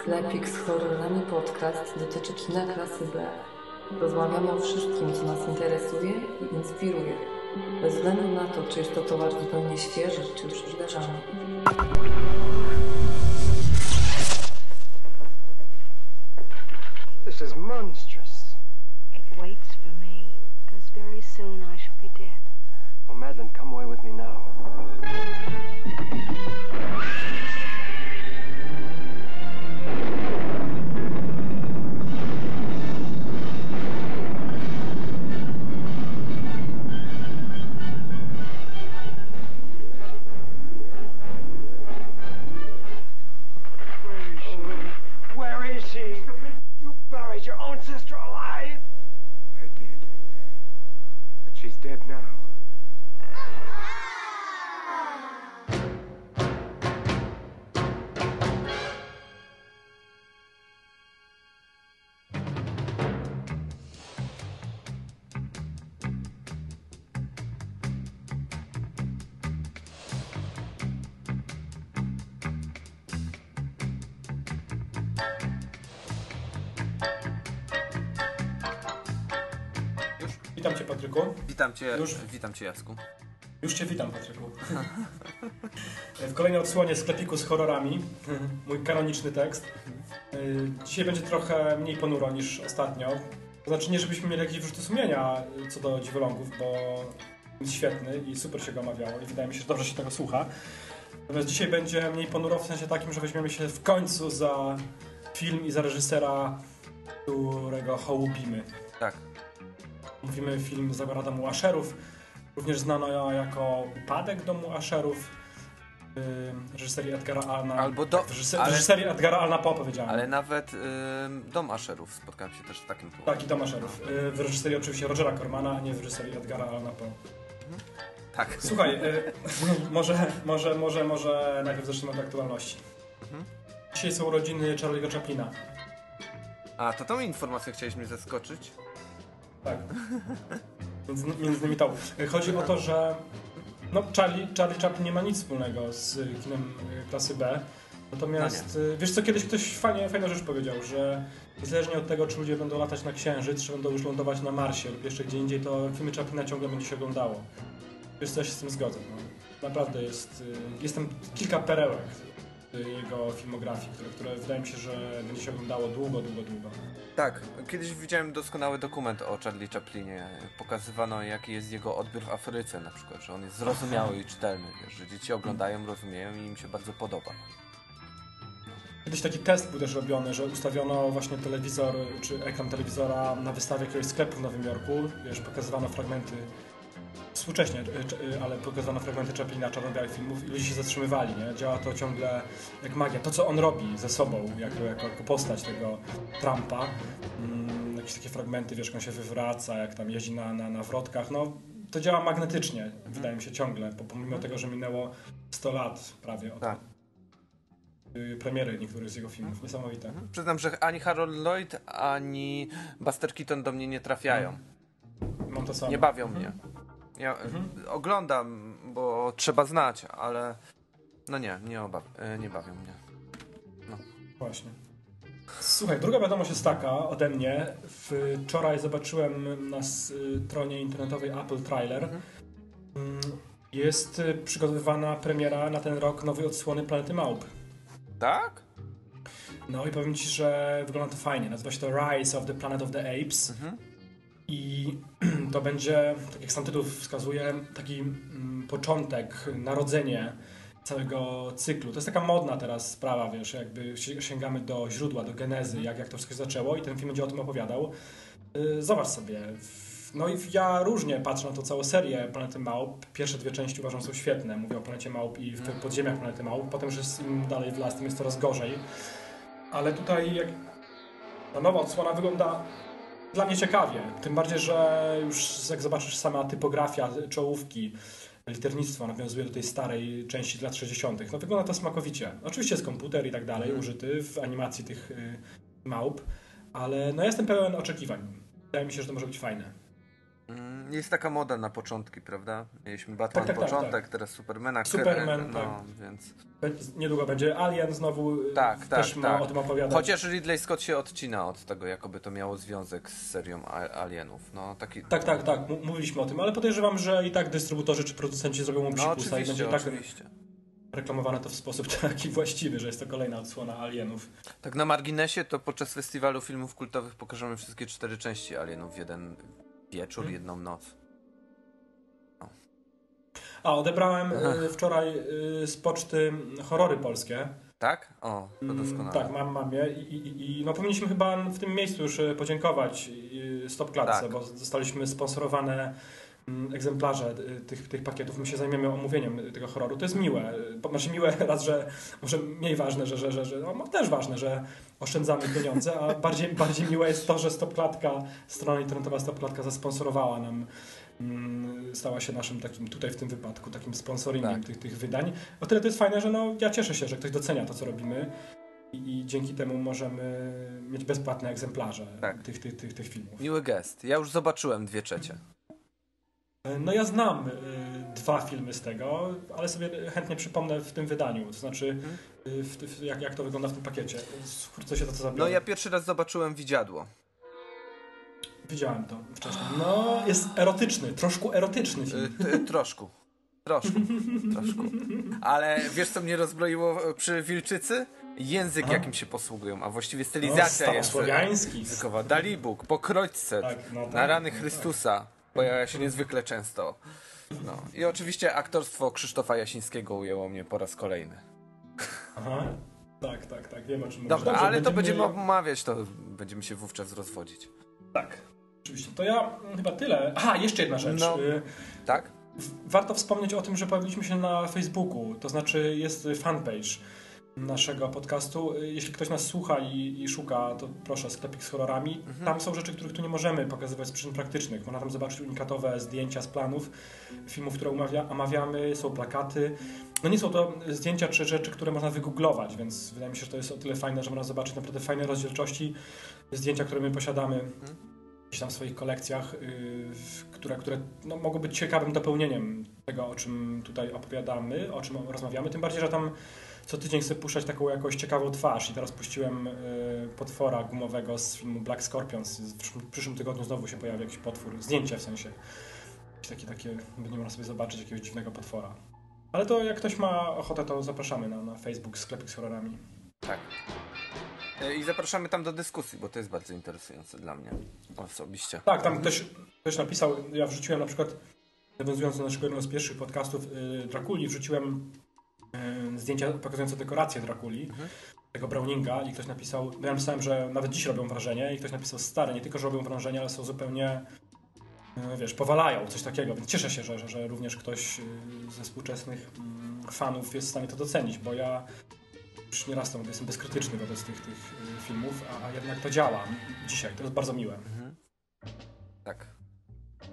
Sklepik z horrorami podcast dotyczy kina klasy B. Rozmawiamy o wszystkim, co nas interesuje i inspiruje. Bez względu na to, czy jest to towar zupełnie świeży, czy już wydarzany. Już? witam cię Jacku. Już Cię witam, Patryku. W kolejnej odsłonie sklepiku z horrorami, mój kanoniczny tekst. Dzisiaj będzie trochę mniej ponuro niż ostatnio. To znaczy nie, żebyśmy mieli jakieś wyrzuty sumienia co do dziwolągów, bo jest świetny i super się go omawiało i wydaje mi się, że dobrze się tego słucha. Natomiast dzisiaj będzie mniej ponuro w sensie takim, że weźmiemy się w końcu za film i za reżysera, którego hołubimy. Tak, Mówimy film Zagora Domu Asherów, również znano jako Upadek Domu Asherów, reżyserii Edgara Alna. Albo do- reżyser, ale- reżyserii Edgara Alna Poe powiedziałem. ale nawet ym, Dom Asherów spotkałem się też w takim tłumie. Tak, i Dom Asherów. Yy, w reżyserii oczywiście Rogera Cormana, a nie w reżyserii Edgara Alna Poe. Tak. Słuchaj, yy, może, może, może, może najpierw zacznijmy od aktualności. Mhm. Dzisiaj są urodziny Charlie'ego Chaplina. A, to tą informację chciałeś mnie zaskoczyć? Tak. Między, między innymi to. Chodzi o to, że no, Charlie, Charlie Chaplin nie ma nic wspólnego z kinem y, klasy B. Natomiast y, wiesz co, kiedyś ktoś fajnie, fajną rzecz powiedział, że niezależnie od tego, czy ludzie będą latać na Księżyc, czy będą już lądować na Marsie lub jeszcze gdzie indziej, to filmy Chaplina ciągle będzie się oglądało. Wiesz co, ja się z tym zgodzę. No. Naprawdę jest, y, jest tam kilka perełek jego filmografii, które, które wydaje mi się, że będzie się oglądało długo, długo, długo. Tak, kiedyś widziałem doskonały dokument o Charlie Chaplinie. Pokazywano jaki jest jego odbiór w Afryce na przykład, że on jest zrozumiały i czytelny, wiesz, że dzieci oglądają, rozumieją i im się bardzo podoba. Kiedyś taki test był też robiony, że ustawiono właśnie telewizor czy ekran telewizora na wystawie jakiegoś sklepu w Nowym Jorku. Wiesz, pokazywano fragmenty współcześnie, czy- y, ale pokazywano fragmenty Chaplina, czarno-białych filmów i ludzie się zatrzymywali, nie? Działa to ciągle jak magia. To, co on robi ze sobą, jako, jako, jako postać tego Trumpa, mm, jakieś takie fragmenty, wiesz, jak on się wywraca, jak tam jeździ na, na, na wrotkach, no to działa magnetycznie, wydaje mi się ciągle, bo pomimo tego, że minęło 100 lat prawie od Tak. y, premiery niektórych z jego filmów. Niesamowite. Przyznam, że ani Harold Lloyd, ani Buster Keaton do mnie nie trafiają. Mam to samo. Nie bawią mnie. Ja y, oglądam, bo trzeba znać, ale no nie, nie, obaw- y, nie bawią mnie. Właśnie. Słuchaj, druga wiadomość jest taka ode mnie. Wczoraj zobaczyłem na stronie internetowej Apple Trailer. Mm, Jest y, przygotowywana premiera na ten rok nowej odsłony Planety Małp. Tak? No i powiem Ci, że wygląda to fajnie. Nazywa się to Rise of the Planet of the Apes. I to będzie, tak jak sam tytuł wskazuje, taki mm, początek, narodzenie całego cyklu. To jest taka modna teraz sprawa, wiesz, jakby si- sięgamy do źródła, do genezy, jak, jak to wszystko się zaczęło i ten film będzie o tym opowiadał. Yy, Zobacz sobie. No i ja różnie patrzę na tą całą serię Planety Małp. Pierwsze dwie części uważam są świetne. Mówię o Planecie Małp i w podziemiach Planety Małp. Potem, że jest im dalej w las, tym jest coraz gorzej. Ale tutaj jak ta nowa odsłona wygląda dla mnie ciekawie. Tym bardziej, że już jak zobaczysz sama typografia, czołówki, liternictwo nawiązuje do tej starej części lat 60. No wygląda to smakowicie. Oczywiście jest komputer i tak dalej użyty w animacji tych y, małp, ale no jestem pełen oczekiwań. Wydaje mi się, że to może być fajne. Jest taka moda na początki, prawda? Mieliśmy Batman Tak, tak, tak, początek, tak. teraz Supermana. Superman, no, tak. więc... Niedługo będzie Alien znowu y, Tak, tak, też ma tak. o tym opowiadać. Chociaż Ridley Scott się odcina od tego, jakoby to miało związek z serią Alienów. No, taki... Tak, tak, tak, mówiliśmy o tym, ale podejrzewam, że i tak dystrybutorzy czy producenci zrobią mu No psikusa i będzie tak oczywiście. reklamowane to w sposób taki właściwy, że jest to kolejna odsłona Alienów. Tak na marginesie, to podczas festiwalu filmów kultowych pokażemy wszystkie cztery części Alienów w jeden wieczór, Hmm. jedną noc. A, odebrałem y, wczoraj y, z poczty horrory polskie. Tak? O, to Mm, doskonale. Tak, mam, mam je I, i, i no powinniśmy chyba w tym miejscu już y, podziękować y, Stop Klatce, Tak. bo dostaliśmy sponsorowane egzemplarze y, tych, tych pakietów. My się zajmiemy omówieniem tego horroru. To jest miłe. Y, Znaczy miłe raz, że może mniej ważne, że, że, że, że no, też ważne, że oszczędzamy pieniądze, a bardziej, bardziej miłe jest to, że Stop Klatka, strona internetowa Stop Klatka zasponsorowała nam mm, stała się naszym takim, tutaj w tym wypadku, takim sponsoringiem Tak. tych, tych wydań. O tyle to jest fajne, że no, ja cieszę się, że ktoś docenia to, co robimy i, i dzięki temu możemy mieć bezpłatne egzemplarze Tak. tych, tych, tych, tych filmów. Miły gest. Ja już zobaczyłem dwie trzecie. No ja znam y, dwa filmy z tego, ale sobie chętnie przypomnę w tym wydaniu, to znaczy y, w, w, jak, jak to wygląda w tym pakiecie. Wkrótce się to co No zabiorę. ja pierwszy raz zobaczyłem Widziadło. Widziałem to wcześniej. No, jest erotyczny, troszkę erotyczny Y, film. t- troszku. Troszku. Troszku. Ale wiesz co mnie rozbroiło przy Wilczycy? Język, Aha. jakim się posługują, a właściwie No, stylizacja jest starosłowiański. językowa. Dalibóg, pokroćce, Tak, no tak, na rany no Chrystusa pojawia się niezwykle często. No. I oczywiście aktorstwo Krzysztofa Jasińskiego ujęło mnie po raz kolejny. Aha. Tak, tak, tak, wiem o czym. Dobra, Dobrze, ale to będziemy omawiać, to będziemy się wówczas rozwodzić. Tak, oczywiście. To ja mm, chyba tyle. Aha, jeszcze jedna rzecz. No. Y, Tak? Warto wspomnieć o tym, że pojawiliśmy się na Facebooku, to znaczy jest fanpage naszego podcastu. Y, Jeśli ktoś nas słucha i, i szuka, to proszę, sklepik z horrorami. Tam są rzeczy, których tu nie możemy pokazywać z przyczyn praktycznych. Można tam zobaczyć unikatowe zdjęcia z planów filmów, które umawia, omawiamy, są plakaty. No nie są to zdjęcia czy rzeczy, które można wygooglować, więc wydaje mi się, że to jest o tyle fajne, że można zobaczyć naprawdę fajne rozdzielczości zdjęcia, które my posiadamy gdzieś tam w swoich kolekcjach, yy, które, które no, mogą być ciekawym dopełnieniem tego, o czym tutaj opowiadamy, o czym rozmawiamy. Tym bardziej, że tam co tydzień chcę puszczać taką jakąś ciekawą twarz i teraz puściłem yy, potwora gumowego z filmu Black Scorpions. W przyszłym, tygodniu znowu się pojawi jakiś potwór, zdjęcie w sensie. Takie, takie, będzie można sobie zobaczyć jakiegoś dziwnego potwora. Ale to jak ktoś ma ochotę, to zapraszamy na, na Facebook sklepik z horrorami. Tak. E, I zapraszamy tam do dyskusji, bo to jest bardzo interesujące dla mnie osobiście. Tak, tam ktoś, ktoś napisał, ja wrzuciłem na przykład, nawiązując do naszego jednego z pierwszych podcastów y, Drakuli, wrzuciłem y, zdjęcia pokazujące dekoracje Drakuli, tego Browninga i ktoś napisał, no ja myślałem, że nawet dziś robią wrażenie i ktoś napisał, stare, nie tylko, że robią wrażenie, ale są zupełnie, y, wiesz, powalają, coś takiego, więc cieszę się, że, że, że również ktoś y, ze współczesnych mm, fanów jest w stanie to docenić, bo ja już nieraz to mówię, jestem bezkrytyczny wobec tych, tych filmów, a, jednak to działa dzisiaj, to jest bardzo miłe. Tak.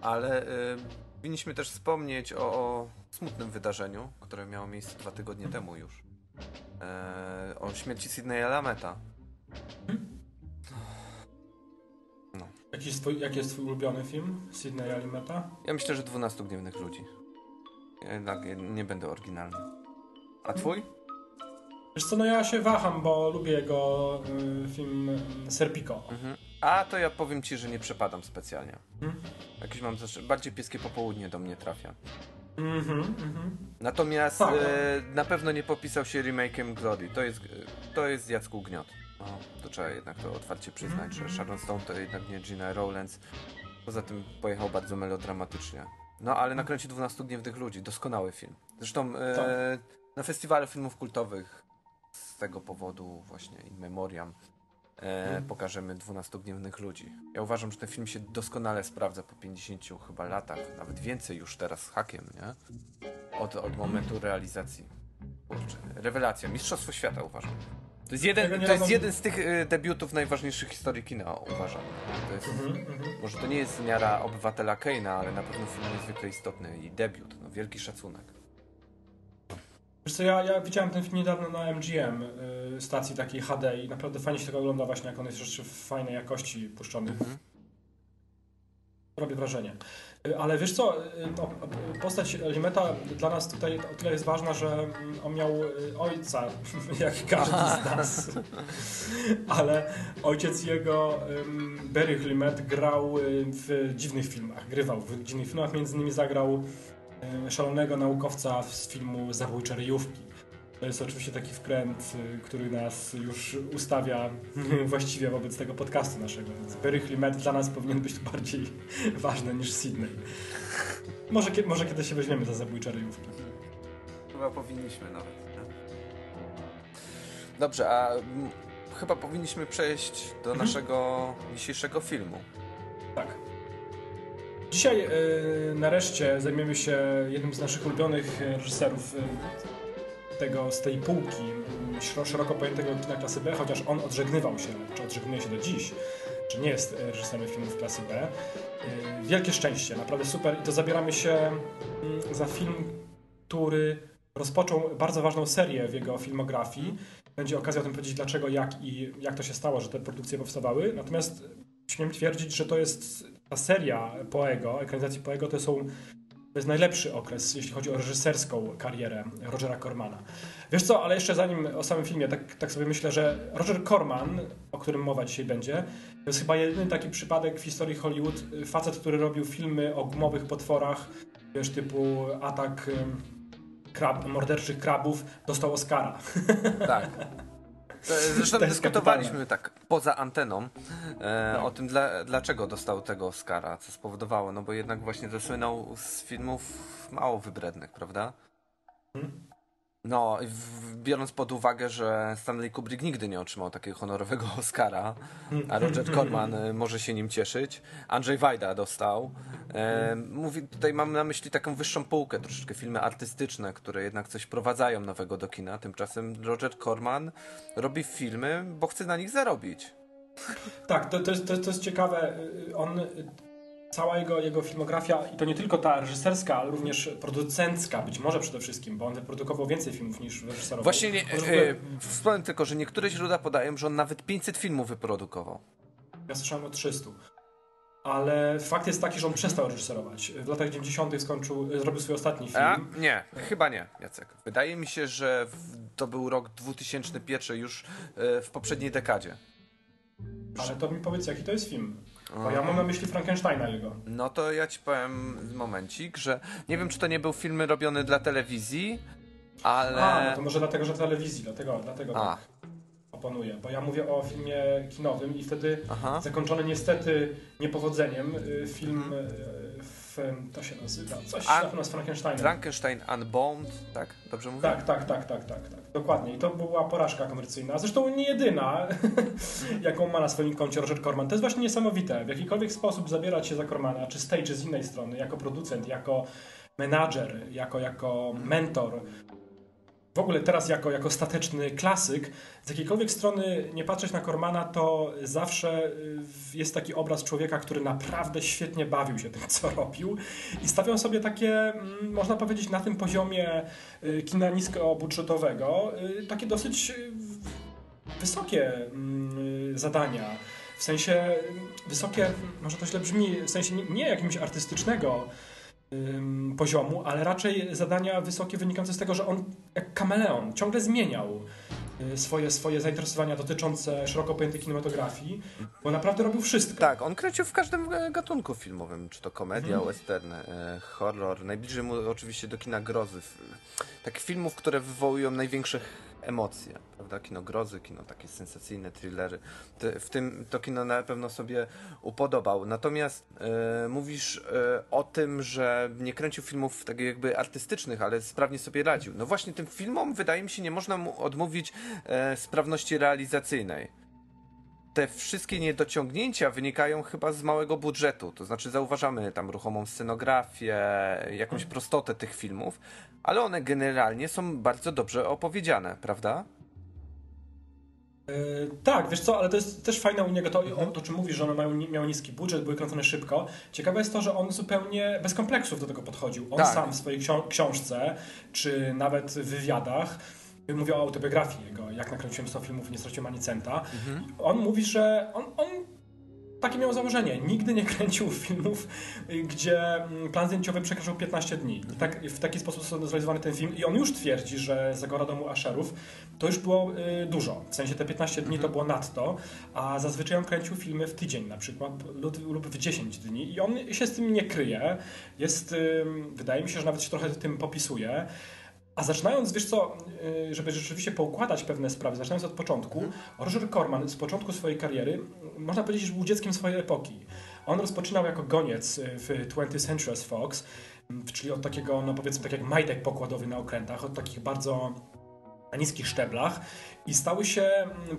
Ale y, powinniśmy też wspomnieć o, o smutnym wydarzeniu, które miało miejsce dwa tygodnie temu już. E, o śmierci Sydneya Lameta. Jaki jest, twój, jaki jest twój ulubiony film Sydney Alimeta? Ja myślę, że 12 gniewnych ludzi. Jednak nie- nie będę oryginalny. A twój? Wiesz co, no ja się waham, bo lubię jego y, film y, Serpico. Mhm. A to ja powiem ci, że nie przepadam specjalnie. Mhm. Jakieś mam bardziej pieskie popołudnie do mnie trafia. Mhm, mhm. Natomiast e, na pewno nie popisał się remake'em Glory. To jest, e, to jest Jacku Gniot. No, to trzeba jednak to otwarcie przyznać, że Sharon Stone to jednak nie Gina Rowlands. Poza tym pojechał bardzo melodramatycznie. No ale nakręcił 12 Gniewnych Ludzi. Doskonały film. Zresztą e, na festiwalu filmów kultowych z tego powodu właśnie in memoriam e, pokażemy 12 Gniewnych Ludzi. Ja uważam, że ten film się doskonale sprawdza po 50 chyba latach, nawet więcej już teraz z hakiem, nie? Od, od momentu realizacji. Kurczę, rewelacja, Mistrzostwo Świata uważam. To jest jeden, to jest jeden z tych y, debiutów najważniejszych historii kina, uważam. To jest, Mhm, mhm. może to nie jest miara obywatela Keina, ale na pewno film niezwykle istotny i debiut, no, wielki szacunek. Wiesz co, ja, ja widziałem ten film niedawno na MGM, y, stacji takiej HD i naprawdę fajnie się tego ogląda właśnie, jak on jest jeszcze w fajnej jakości puszczony. Mhm. robi wrażenie. Y, Ale wiesz co, y, no, postać Limeta dla nas tutaj o tyle jest ważna, że mm, on miał ojca, jak każdy z nas. Ale ojciec jego, ym, Berry Limet, grał w dziwnych filmach, grywał w dziwnych filmach, między innymi zagrał szalonego naukowca z filmu Zabójcze ryjówki. To jest oczywiście taki wkręt, y, który nas już ustawia właściwie wobec tego podcastu naszego. Więc Berry Limet dla nas powinien być bardziej ważny niż Sydney. Może, może kiedyś się weźmiemy za zabójcze ryjówki. Chyba powinniśmy nawet. Nie? Dobrze, a mm, chyba powinniśmy przejść do naszego dzisiejszego filmu. Tak. Dzisiaj y, nareszcie zajmiemy się jednym z naszych ulubionych y, reżyserów y, tego, z tej półki szeroko pojętego kina klasy B, chociaż on odżegnywał się, czy odżegnuje się do dziś, że nie jest y, reżyserem filmów klasy B. Wielkie szczęście, naprawdę super. I to zabieramy się y, za film, który rozpoczął bardzo ważną serię w jego filmografii. Będzie okazja o tym powiedzieć, dlaczego, jak i jak to się stało, że te produkcje powstawały. Natomiast śmiem twierdzić, że to jest ta seria Poego, ekranizacji Poego, to są to jest najlepszy okres, jeśli chodzi o reżyserską karierę Rogera Cormana. Wiesz co, ale jeszcze zanim o samym filmie, tak, tak sobie myślę, że Roger Corman, o którym mowa dzisiaj będzie, to jest chyba jedyny taki przypadek w historii Hollywood, y, facet, który robił filmy o gumowych potworach, wiesz, typu atak krab, morderczych krabów, dostał Oscara. Tak. To, Zresztą dyskutowaliśmy tak poza anteną e, o tym, dla, dlaczego dostał tego Oscara, co spowodowało. No bo jednak właśnie zasłynął z filmów mało wybrednych, prawda? No, biorąc pod uwagę, że Stanley Kubrick nigdy nie otrzymał takiego honorowego Oscara, a Roger Corman e, może się nim cieszyć. Andrzej Wajda dostał. E, mówi, tutaj mam na myśli taką wyższą półkę, troszeczkę filmy artystyczne, które jednak coś wprowadzają nowego do kina. Tymczasem Roger Corman robi filmy, bo chce na nich zarobić. Tak, to, to, jest, to, to jest ciekawe. Y, On, y, cała jego, jego filmografia, i to nie tylko ta reżyserska, ale również producencka, być może przede wszystkim, bo on wyprodukował więcej filmów niż reżyserował. Właśnie nie, ogóle- e, wspomnę tylko, że niektóre źródła podają, że on nawet 500 filmów wyprodukował. Ja słyszałem o 300. Ale fakt jest taki, że on przestał reżyserować. W latach 90. skończył, y, zrobił swój ostatni film. A? Nie, chyba nie, Jacek. Wydaje mi się, że w, to był rok 2001 już e, w poprzedniej dekadzie. Ale to mi powiedz, jaki to jest film. Bo ja mam na myśli Frankensteina jego. No to ja ci powiem momencik, że nie wiem, czy to nie był film robiony dla telewizji, ale... A, no to może dlatego, że telewizji, dlatego, dlatego A. tak oponuję. Bo ja mówię o filmie kinowym i wtedy Aha. zakończony niestety niepowodzeniem y, film w, to się nazywa, coś A- na z Frankensteinem. Frankenstein Unbound, tak? Dobrze mówię? Tak, tak, tak, tak, tak, tak. Dokładnie. I to była porażka komercyjna. Zresztą nie jedyna, jaką ma na swoim koncie Roger Corman. To jest właśnie niesamowite. W jakikolwiek sposób zabierać się za Cormana, czy z tej, czy z innej strony, jako producent, jako menadżer, jako, jako mentor, w ogóle teraz jako, jako stateczny klasyk, z jakiejkolwiek strony nie patrzeć na Cormana, to zawsze y, jest taki obraz człowieka, który naprawdę świetnie bawił się tym, co robił i stawiał sobie takie, mm, można powiedzieć, na tym poziomie y, kina niskobudżetowego, y, takie dosyć wysokie mm, zadania. W sensie wysokie, może to źle brzmi, w sensie nie, jakimś artystycznego poziomu, ale raczej zadania wysokie wynikające z tego, że on jak kameleon ciągle zmieniał y, swoje, swoje zainteresowania dotyczące szeroko pojętej kinematografii, bo naprawdę robił wszystko. Tak, on kręcił w każdym e, gatunku filmowym, czy to komedia, Mhm. western, e, horror. Najbliżej mu oczywiście do kina grozy. Takich filmów, które wywołują największe emocje, prawda? Kino grozy, kino takie sensacyjne, thrillery. W tym to kino na pewno sobie upodobał. Natomiast e, mówisz e, o tym, że nie kręcił filmów tak jakby artystycznych, ale sprawnie sobie radził. No właśnie tym filmom wydaje mi się nie można mu odmówić e, sprawności realizacyjnej te wszystkie niedociągnięcia wynikają chyba z małego budżetu. To znaczy, zauważamy tam ruchomą scenografię, jakąś prostotę tych filmów, ale one generalnie są bardzo dobrze opowiedziane, prawda? Yy, tak, wiesz co, ale to jest też fajne u niego to, o, to czym mówisz, że one mają, miały niski budżet, były kręcone szybko. Ciekawe jest to, że on zupełnie bez kompleksów do tego podchodził. On Tak. sam w swojej ksią- książce, czy nawet w wywiadach, mówię o autobiografii jego, jak nakręciłem 100 filmów i nie straciłem ani centa, on mówi, że on, on takie miał założenie. Nigdy nie kręcił filmów, gdzie mm, plan zdjęciowy przekraczał 15 dni. I tak, w taki sposób został zrealizowany ten film. I on już twierdzi, że Zagora domu Asherów to już było y, dużo. W sensie te 15 dni to było nadto, a zazwyczaj on kręcił filmy w tydzień na przykład lub, lub w 10 dni. I on się z tym nie kryje. Jest, y, wydaje mi się, że nawet się trochę tym popisuje. A zaczynając, wiesz co, y, żeby rzeczywiście poukładać pewne sprawy, zaczynając od początku, Roger Corman z początku swojej kariery, można powiedzieć, że był dzieckiem swojej epoki. On rozpoczynał jako goniec y, w 20th Century Fox, czyli od takiego, no powiedzmy, tak jak majtek pokładowy na okrętach, od takich bardzo na niskich szczeblach i stały się,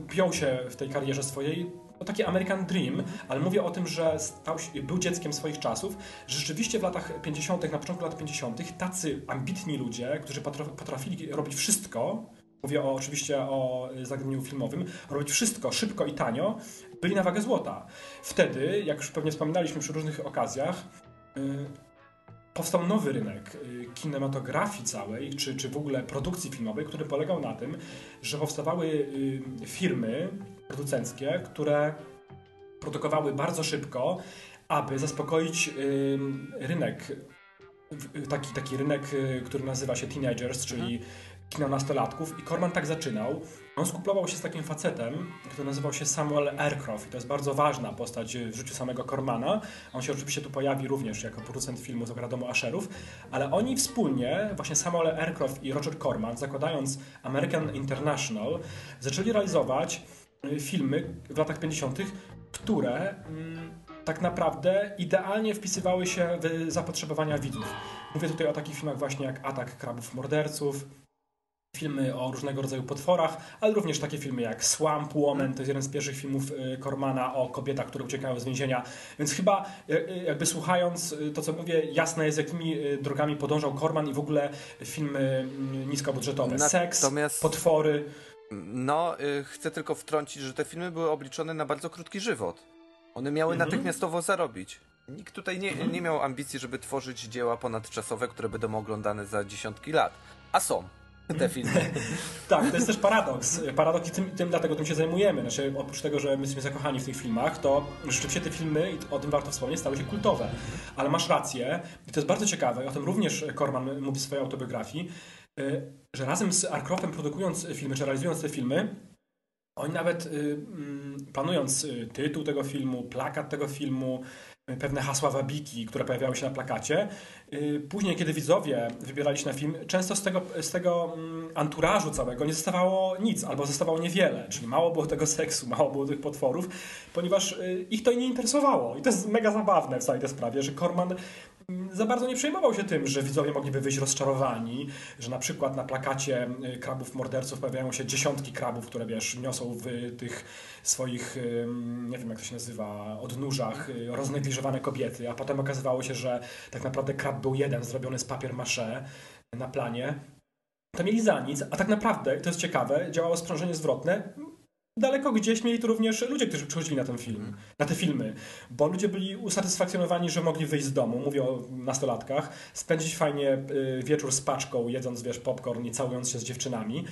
piął się w tej karierze swojej to taki American Dream, ale mówię o tym, że stał się, był dzieckiem swoich czasów. Rzeczywiście w latach 50., na początku lat 50., tacy ambitni ludzie, którzy potrafili robić wszystko, mówię o, oczywiście o zagadnieniu filmowym, robić wszystko szybko i tanio, byli na wagę złota. Wtedy, jak już pewnie wspominaliśmy przy różnych okazjach, yy, powstał nowy rynek y, kinematografii całej, czy, czy w ogóle produkcji filmowej, który polegał na tym, że powstawały y, firmy producenckie, które produkowały bardzo szybko, aby zaspokoić y, rynek, taki, taki rynek, który nazywa się teenagers, czyli mhm kina nastolatków i Corman tak zaczynał. On skuplował się z takim facetem, który nazywał się Samuel Aircroft i to jest bardzo ważna postać w życiu samego Cormana. On się oczywiście tu pojawi również jako producent filmu z Ogradomu Asherów, ale oni wspólnie, właśnie Samuel Aircroft i Roger Corman, zakładając American International, zaczęli realizować y, filmy w latach 50., które mm, tak naprawdę idealnie wpisywały się w zapotrzebowania widzów. Mówię tutaj o takich filmach właśnie jak Atak Krabów Morderców, filmy o różnego rodzaju potworach, ale również takie filmy jak Swamp Woman, to jest jeden z pierwszych filmów Kormana y, o kobietach, które uciekają z więzienia. Więc chyba y, y, jakby słuchając to, co mówię, jasne jest, jakimi drogami podążał Korman i w ogóle filmy niskobudżetowe. Natomiast... Seks, potwory. No, chcę tylko wtrącić, że te filmy były obliczone na bardzo krótki żywot. One miały mhm. natychmiastowo zarobić. Nikt tutaj nie, nie miał ambicji, żeby tworzyć dzieła ponadczasowe, które będą oglądane za dziesiątki lat. A są te filmy. tak, to jest też paradoks. Paradoks i tym, tym, dlatego tym się zajmujemy. Znaczy, oprócz tego, że my jesteśmy zakochani w tych filmach, to rzeczywiście te filmy, i o tym warto wspomnieć, stały się kultowe. Ale masz rację, i to jest bardzo ciekawe, o tym również Korman mówi w swojej autobiografii, y, że razem z Arkroftem produkując filmy, czy realizując te filmy, oni nawet y, mm, planując y, tytuł tego filmu, plakat tego filmu, pewne hasła wabiki, które pojawiały się na plakacie. Y, później, kiedy widzowie wybierali się na film, często z tego, z tego mm, anturażu całego nie zostawało nic, albo zostawało niewiele, czyli mało było tego seksu, mało było tych potworów, ponieważ y, ich to nie interesowało. I to jest mega zabawne w całej tej sprawie, że Korman za bardzo nie przejmował się tym, że widzowie mogliby wyjść rozczarowani, że na przykład na plakacie y, krabów morderców pojawiają się dziesiątki krabów, które wiesz, niosą w tych swoich, nie wiem jak to się nazywa, odnóżach y, roznegliżowane kobiety, a potem okazywało się, że tak naprawdę krab był jeden zrobiony z papier na planie. To mieli za nic, a tak naprawdę, to jest ciekawe, działało sprzężenie zwrotne daleko gdzieś mieli to również ludzie, którzy przychodzili na ten film, na te filmy, bo ludzie byli usatysfakcjonowani, że mogli wyjść z domu, mówię o nastolatkach, spędzić fajnie y, wieczór z paczką, jedząc, wiesz, popcorn i całując się z dziewczynami,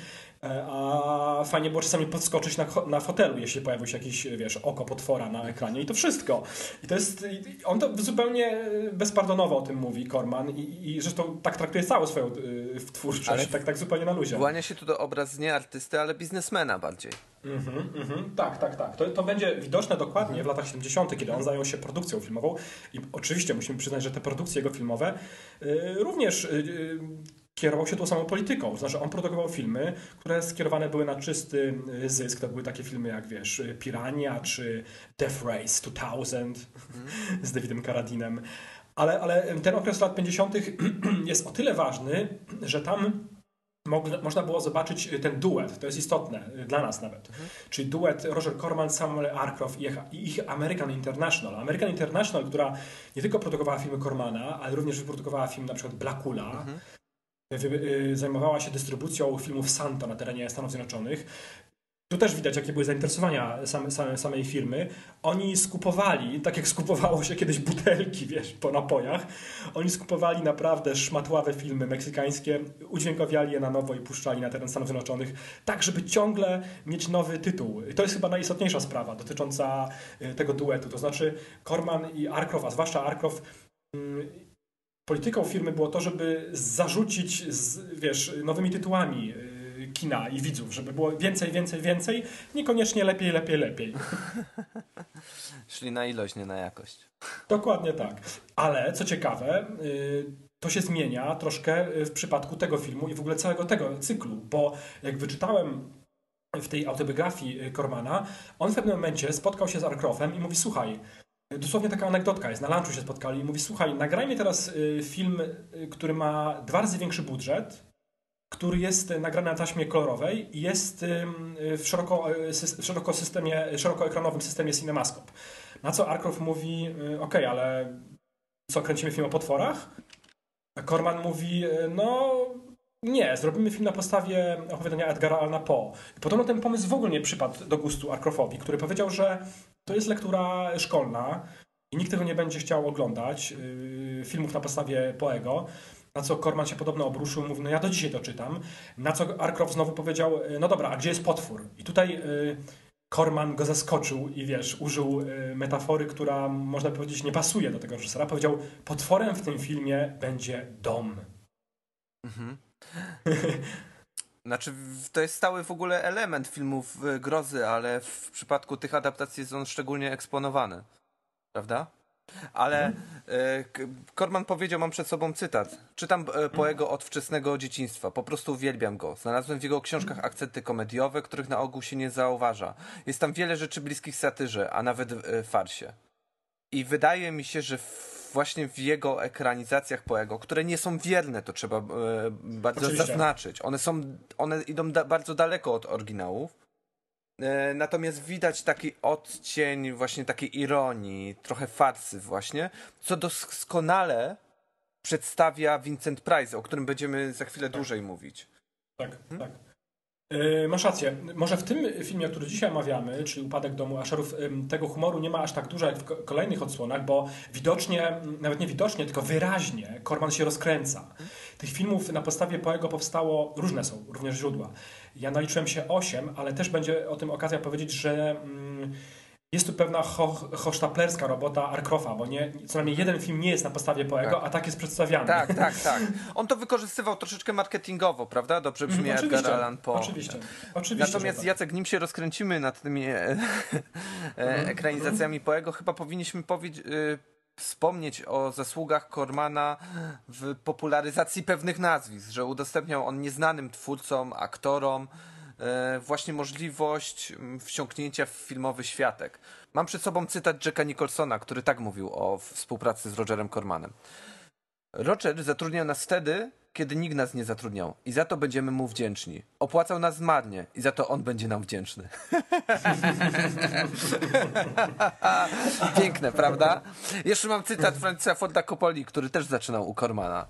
a fajnie było czasami podskoczyć na, na fotelu, jeśli pojawił się jakiś, wiesz, oko potwora na ekranie i to wszystko. I to jest, on to zupełnie bezpardonowo o tym mówi, Korman, i, i zresztą tak traktuje całą swoją y, twórczość, ale tak, tak zupełnie na luzie. Włania się tu do obraz nie artysty, ale biznesmena bardziej. Mhm, mhm. Tak, tak, tak. To, to będzie widoczne dokładnie w latach 70., kiedy on zajął się produkcją filmową. I oczywiście musimy przyznać, że te produkcje jego filmowe y, również y, kierował się tą samą polityką. Znaczy, on produkował filmy, które skierowane były na czysty y, zysk. To były takie filmy jak, wiesz, Pirania czy Death Race 2000 mm. z Davidem Carradinem. Ale, ale ten okres lat 50. jest o tyle ważny, że tam można było zobaczyć y, ten duet, to jest istotne y, dla nas nawet. Mhm. Czyli duet Roger Corman, Samuel Arcroft i ich American International. American International, która nie tylko produkowała filmy Cormana, ale również wyprodukowała film na przykład Blackula. Mhm. Y, zajmowała się dystrybucją filmów Santa na terenie Stanów Zjednoczonych. tu też widać, jakie były zainteresowania same, same, samej firmy. Oni skupowali, tak jak skupowało się kiedyś butelki, wiesz, po napojach, oni skupowali naprawdę szmatławe filmy meksykańskie, udźwiękowiali je na nowo i puszczali na teren Stanów Zjednoczonych, tak żeby ciągle mieć nowy tytuł. I to jest chyba najistotniejsza sprawa dotycząca y, tego duetu. To znaczy Korman i Arkrow, a zwłaszcza Arkrow, mm, polityką firmy było to, żeby zarzucić, z, wiesz, nowymi tytułami y, kina i widzów, żeby było więcej, więcej, więcej, niekoniecznie lepiej, lepiej, lepiej. Szli na ilość, nie na jakość. Dokładnie tak. Ale co ciekawe, y, to się zmienia troszkę w przypadku tego filmu i w ogóle całego tego cyklu, bo jak wyczytałem w tej autobiografii Kormana, on w pewnym momencie spotkał się z Arkrofem i mówi, słuchaj, Dosłownie taka anegdotka jest. Na lunchu się spotkali i mówi: Słuchaj, nagrajmy teraz y, film, y, który ma dwa razy większy budżet, który jest nagrany na taśmie kolorowej i jest w, szeroko, w szeroko systemie, szerokoekranowym systemie CinemaScope. Na co Arkrow mówi, y, ok, ale co, kręcimy film o potworach? A Corman mówi, no nie, zrobimy film na podstawie opowiadania Edgara Allana Poe. Podobno ten pomysł w ogóle nie przypadł do gustu Arkroffowi, który powiedział, że to jest lektura szkolna i nikt tego nie będzie chciał oglądać, yy, filmów na podstawie Poego. Na co Korman się podobno obruszył, mówi, no ja do dzisiaj to czytam. Na co Arkrow znowu powiedział, yy, no dobra, a gdzie jest potwór? I tutaj yy, Korman go zaskoczył i wiesz, użył yy, metafory, która można powiedzieć nie pasuje do tego reżysera. Powiedział, potworem w tym filmie będzie dom. Mhm. Znaczy, to jest stały w ogóle element filmów y, grozy, ale w przypadku tych adaptacji jest on szczególnie eksponowany. Prawda? Ale Korman powiedział, mam przed sobą cytat. Czytam e, Poego od wczesnego dzieciństwa. Po prostu uwielbiam go. Znalazłem w jego książkach akcenty komediowe, których na ogół się nie zauważa. Jest tam wiele rzeczy bliskich satyrze, a nawet farsie. I wydaje mi się, że właśnie w jego ekranizacjach Poego, które nie są wierne, to trzeba e, bardzo Oczywiście. zaznaczyć. One są, one idą da, bardzo daleko od oryginałów. E, natomiast widać taki odcień właśnie takiej ironii, trochę farsy właśnie, co doskonale przedstawia Vincent Price, o którym będziemy za chwilę tak. dłużej mówić. Tak, hmm? tak. Yy, masz rację. Może w tym filmie, który dzisiaj omawiamy, czyli Upadek domu Asherów, tego humoru nie ma aż tak dużo jak w kolejnych odsłonach, bo widocznie, nawet nie widocznie, tylko wyraźnie Korman się rozkręca. Tych filmów na podstawie Poego powstało, różne są, również źródła. Ja naliczyłem się osiem, ale też będzie o tym okazja powiedzieć, że mm, jest tu pewna ho, hosztaplerska robota Arkroffa, bo nie, co najmniej jeden film nie jest na podstawie Poego, tak. a tak jest przedstawiany. Tak, tak, tak. On to wykorzystywał troszeczkę marketingowo, prawda? Dobrze brzmi mm, Edgar Allan Poe. Oczywiście, oczywiście. Natomiast tak. Jacek, nim się rozkręcimy nad tymi e, e, mhm. ekranizacjami Poego, chyba powinniśmy powiedzieć... Y, wspomnieć o zasługach Kormana w popularyzacji pewnych nazwisk, że udostępniał on nieznanym twórcom, aktorom, właśnie możliwość mm, wsiąknięcia w filmowy światek. Mam przed sobą cytat Jacka Nicholsona, który tak mówił o współpracy z Rogerem Cormanem. Roger zatrudniał nas wtedy, kiedy nikt nas nie zatrudniał i za to będziemy mu wdzięczni. Opłacał nas zmarnie i za to on będzie nam wdzięczny. Piękne, prawda? Jeszcze mam cytat Francisa Forda Coppoli, który też zaczynał u Cormana.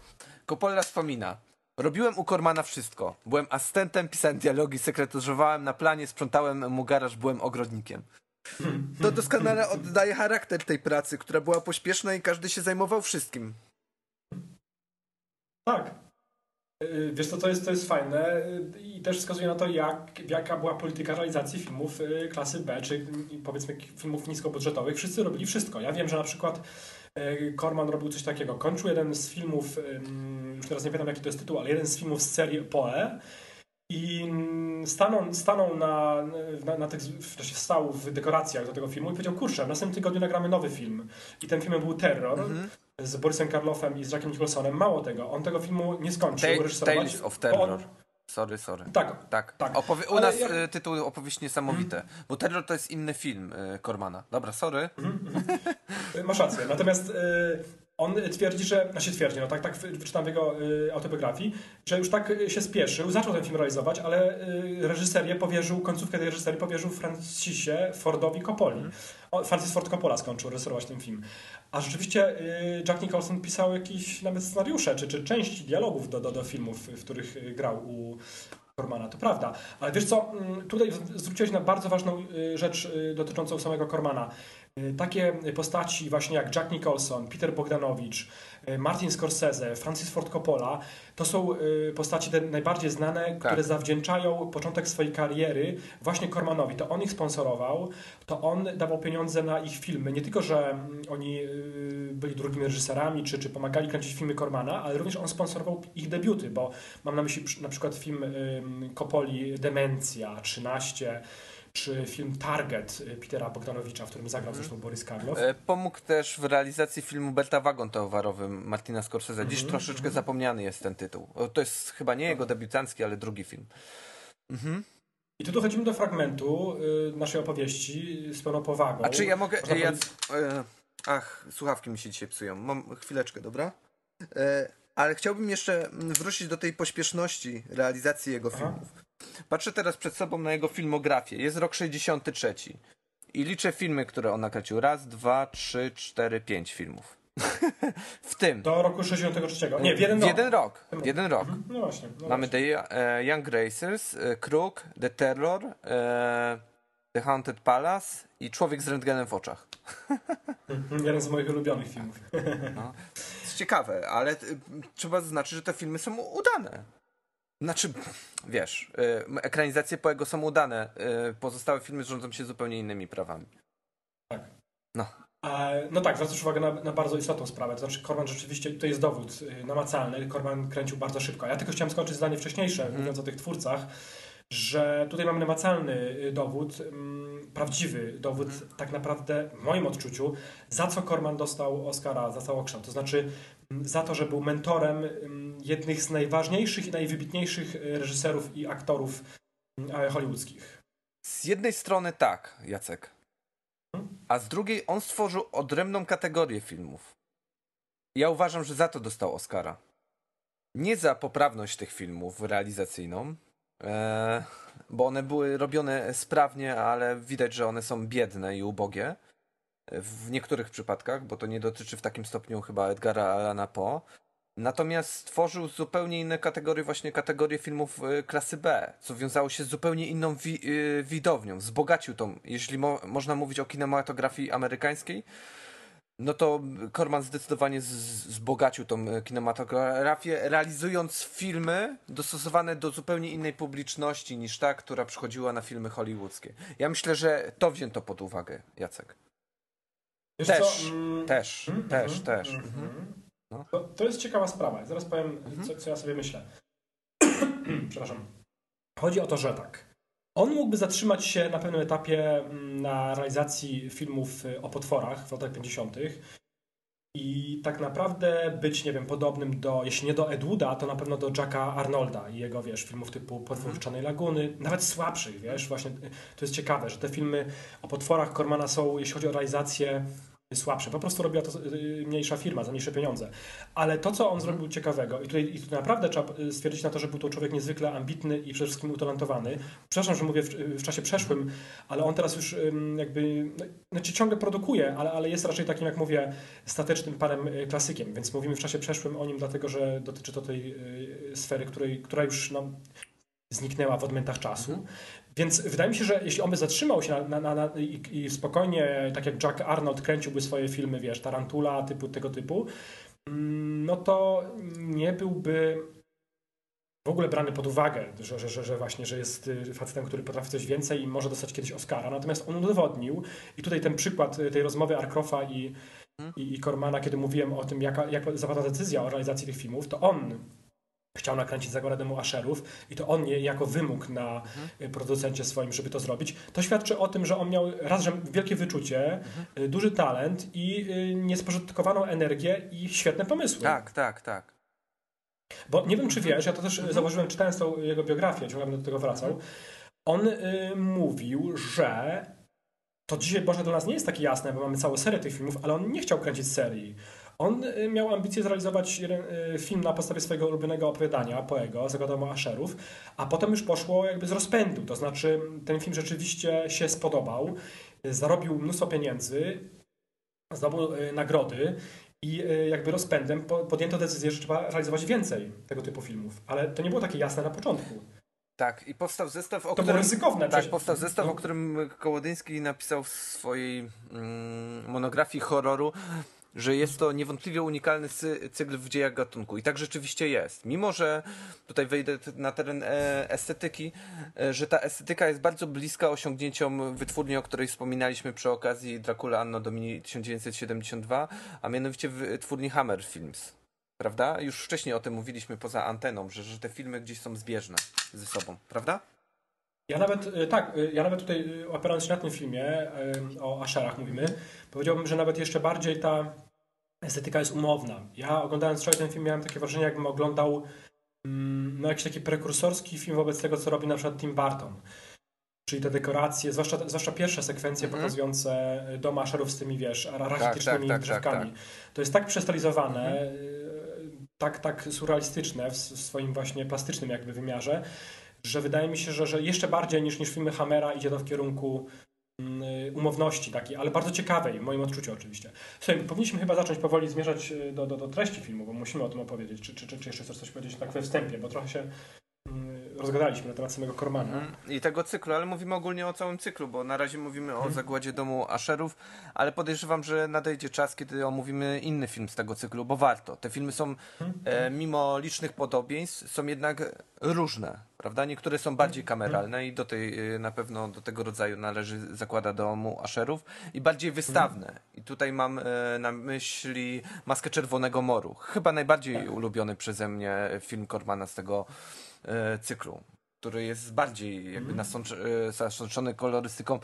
Coppola wspomina. Robiłem u Kormana wszystko. Byłem asystentem, pisałem dialogi, sekretarzowałem na planie, sprzątałem mu garaż, byłem ogrodnikiem. To doskonale oddaje charakter tej pracy, która była pośpieszna i każdy się zajmował wszystkim. Tak. Y, wiesz co, to jest, to jest fajne y, i też wskazuje na to, jak, jaka była polityka realizacji filmów y, klasy B, czy powiedzmy filmów niskobudżetowych. Wszyscy robili wszystko. Ja wiem, że na przykład Korman robił coś takiego. Kończył jeden z filmów, już teraz nie pamiętam jaki to jest tytuł, ale jeden z filmów z serii Poe i stanął, stanął na, na, na tych, wstał w dekoracjach do tego filmu i powiedział, kurczę, w następnym tygodniu nagramy nowy film. I ten film był Terror. Mhm. Z Borysem Karloffem i z Jackiem Nicholsonem. Mało tego, on tego filmu nie skończył. Tales of Terror. On, Sorry, sorry. Tak, tak. tak. Opowie- u nas jak... Y, tytuł opowieści niesamowite, mm. bo Terror to jest inny film y, Kormana. Dobra, sorry. Mm, mm. Masz rację. Natomiast y, on twierdzi, że, znaczy twierdzi, no tak, tak wyczytam w jego y, autobiografii, że już tak się spieszył, zaczął ten film realizować, ale y, reżyserię powierzył, końcówkę tej reżyserii powierzył Francisie Fordowi Coppoli. Mm. Francis Ford Coppola skończył reżyserować ten film. A rzeczywiście y, Jack Nicholson pisał jakieś nawet scenariusze, czy, czy części dialogów do, do, do filmów, w których grał u, Cormana, to prawda. Ale wiesz co, mm, tutaj zwróciłeś na bardzo ważną y, rzecz y, dotyczącą samego Cormana. Takie postaci właśnie jak Jack Nicholson, Peter Bogdanowicz, y, Martin Scorsese, Francis Ford Coppola, to są y, postaci te najbardziej znane, które zawdzięczają początek swojej kariery właśnie Cormanowi. To on ich sponsorował, to on dawał pieniądze na ich filmy. Nie tylko, że mm, oni y, byli drugimi reżyserami, czy, czy pomagali kręcić filmy Cormana, ale również on sponsorował ich debiuty, bo mam na myśli na przykład film Coppoli Demencja 13, czy film Target y, Petera Bogdanowicza, w którym zagrał zresztą Boris Karloff. E, Pomógł też w realizacji filmu Belta Wagon towarowym Martina Scorsese. Dziś troszeczkę zapomniany jest ten tytuł. To jest chyba nie jego debiutancki, ale drugi film. Mhm. I tu dochodzimy do fragmentu y, naszej opowieści z pełną powagą. A czy ja mogę. Ja, e, ach, słuchawki mi się dzisiaj psują. Mam chwileczkę, dobra? E, ale chciałbym jeszcze wrócić do tej pośpieszności realizacji jego Aha. filmów. Patrzę teraz przed sobą na jego filmografię. Jest rok 63. I liczę filmy, które on nakręcił. Raz, dwa, trzy, cztery, pięć filmów. w tym. Do roku 63. Nie, w jeden w rok. jeden rok. tym W jeden rok. Mhm, No właśnie. No Mamy właśnie. The e, Young Racers, e, Crook, The Terror, e, The Haunted Palace i Człowiek z rentgenem w oczach. Mhm, Jeden z moich ulubionych filmów. To jest ciekawe, ale trzeba zaznaczyć, że te filmy są udane. Znaczy, wiesz, y, ekranizacje po jego są udane. y, pozostałe filmy rządzą się zupełnie innymi prawami. Tak. No. No tak, zwracasz uwagę na, na bardzo istotną sprawę. To znaczy, Korman rzeczywiście, to jest dowód y, namacalny. Korman kręcił bardzo szybko. Ja tylko chciałem skończyć zdanie wcześniejsze, Mhm. mówiąc o tych twórcach, że tutaj mamy namacalny dowód, mm, prawdziwy dowód, Mhm. tak naprawdę w moim odczuciu, za co Korman dostał Oscara za całokształt. To znaczy, mm, za to, że był mentorem mm, jednych z najważniejszych i najwybitniejszych y, reżyserów i aktorów mm, hollywoodzkich. Z jednej strony tak, Jacek. A z drugiej on stworzył odrębną kategorię filmów. Ja uważam, że za to dostał Oscara. Nie za poprawność tych filmów realizacyjną, e, bo one były robione sprawnie, ale widać, że one są biedne i ubogie. W niektórych przypadkach, bo to nie dotyczy w takim stopniu chyba Edgara Allana Poe. Natomiast stworzył zupełnie inne kategorie, właśnie kategorie filmów e, klasy B, co wiązało się z zupełnie inną wi- e, widownią. Wzbogacił tą, jeśli mo- można mówić o kinematografii amerykańskiej, no to Korman zdecydowanie wzbogacił tą e, kinematografię, realizując filmy dostosowane do zupełnie innej publiczności niż ta, która przychodziła na filmy hollywoodzkie. Ja myślę, że to wzięto pod uwagę, Jacek. Wiesz Też, co, mm, też, Mhm, też, mhm, też. mhm. Mhm. No. To, to jest ciekawa sprawa. Zaraz powiem, Mhm. co, co ja sobie myślę. Przepraszam. Chodzi o to, że tak. On mógłby zatrzymać się na pewnym etapie mm, na realizacji filmów y, o potworach w latach 50. I tak naprawdę być, nie wiem, podobnym do, jeśli nie do Ed Wooda, to na pewno do Jacka Arnolda i jego, wiesz, filmów typu Potwór Mhm. Czarnej Laguny, nawet słabszych, wiesz, właśnie y, to jest ciekawe, że te filmy o potworach Kormana są, jeśli chodzi o realizację, słabsze. Po prostu robiła to y, mniejsza firma za mniejsze pieniądze. Ale to, co on zrobił ciekawego, i tutaj, i tutaj naprawdę trzeba y, stwierdzić na to, że był to człowiek niezwykle ambitny i przede wszystkim utalentowany. Przepraszam, że mówię w, w czasie przeszłym, ale on teraz już jakby, no, znaczy ciągle produkuje, ale, ale jest raczej takim, jak mówię, statecznym panem y, klasykiem, więc mówimy w czasie przeszłym o nim, dlatego że dotyczy to tej y, sfery, której, która już no, zniknęła w odmętach czasu. Więc wydaje mi się, że jeśli on by zatrzymał się na, na, na, i, i spokojnie, tak jak Jack Arnold kręciłby swoje filmy, wiesz, Tarantula, typu tego typu, mm, no to nie byłby w ogóle brany pod uwagę, że, że, że, właśnie, że jest y, facetem, który potrafi coś więcej i może dostać kiedyś Oscara. Natomiast on udowodnił, i tutaj ten przykład y, tej rozmowy Arkroffa i, i, i Kormana, kiedy mówiłem o tym, jaka, jak zapadła decyzja o realizacji tych filmów, to on chciał nakręcić Zagładę Demu Asherów i to on niejako wymógł na y, producencie swoim, żeby to zrobić. To świadczy o tym, że on miał raz, że wielkie wyczucie, y, duży talent i y, niespożytkowaną energię i świetne pomysły. Tak, tak, tak. Bo nie wiem, czy wiesz, ja to też zauważyłem, czytając tą jego biografię, ciągle będę do tego wracał. On y, mówił, że to dzisiaj może dla nas nie jest takie jasne, bo mamy całą serię tych filmów, ale on nie chciał kręcić serii. On y, miał ambicje zrealizować y, film na podstawie swojego ulubionego opowiadania, Poego, Zagadamo Asherów, a potem już poszło jakby z rozpędu. To znaczy ten film rzeczywiście się spodobał, y, zarobił mnóstwo pieniędzy, zdobył nagrody i jakby rozpędem po- podjęto decyzję, że trzeba realizować więcej tego typu filmów. Ale to nie było takie jasne na początku. Tak, i powstał zestaw, o To było którym... ryzykowne. Tak, przecież- powstał zestaw, no, o którym Kołodyński napisał w swojej mm, monografii horroru, że jest to niewątpliwie unikalny cy- cykl w dziejach gatunku. I tak rzeczywiście jest. Mimo, że tutaj wejdę na teren e, estetyki, e, że ta estetyka jest bardzo bliska osiągnięciom wytwórni, o której wspominaliśmy przy okazji Dracula Anno Domini 1972, a mianowicie wytwórni Hammer Films. Prawda? Już wcześniej o tym mówiliśmy poza anteną, że, że te filmy gdzieś są zbieżne ze sobą, prawda? Ja nawet, y, tak, ja nawet tutaj opierając się na tym filmie, o Asherach mówimy, powiedziałbym, że nawet jeszcze bardziej ta estetyka jest umowna. Ja oglądając wczoraj ten film miałem takie wrażenie, jakbym oglądał mm, no, jakiś taki prekursorski film wobec tego, co robi na przykład Tim Burton. Czyli te dekoracje, zwłaszcza, zwłaszcza pierwsze sekwencje Mhm. pokazujące dom Asherów z tymi, wiesz, rachitycznymi tak, tak, drzewkami. tak, To jest tak przestalizowane, Mhm. y, tak, tak surrealistyczne w, swoim właśnie plastycznym jakby wymiarze, że wydaje mi się, że, że jeszcze bardziej niż, niż filmy Hammera idzie to w kierunku mm, umowności takiej, ale bardzo ciekawej, w moim odczuciu oczywiście. Słuchaj, powinniśmy chyba zacząć powoli zmierzać y, do, do, do treści filmu, bo musimy o tym opowiedzieć. Czy, czy, czy, jeszcze chcesz coś powiedzieć tak we wstępie, bo trochę się rozgadaliśmy na temat samego Kormana. Mhm. I tego cyklu, ale mówimy ogólnie o całym cyklu, bo na razie mówimy Mhm. o zagładzie domu Asherów, ale podejrzewam, że nadejdzie czas, kiedy omówimy inny film z tego cyklu, bo warto. Te filmy są, Mhm. e, mimo licznych podobieństw, są jednak różne, prawda? Niektóre są bardziej Mhm. kameralne i do tej, e, na pewno do tego rodzaju należy zakłada domu Asherów i bardziej wystawne. I tutaj mam e, na myśli Maskę Czerwonego Moru. Chyba najbardziej Tak. ulubiony przeze mnie film Kormana z tego cyklu który jest bardziej jakby Mhm. nasącz- e, zasączony kolorystyką.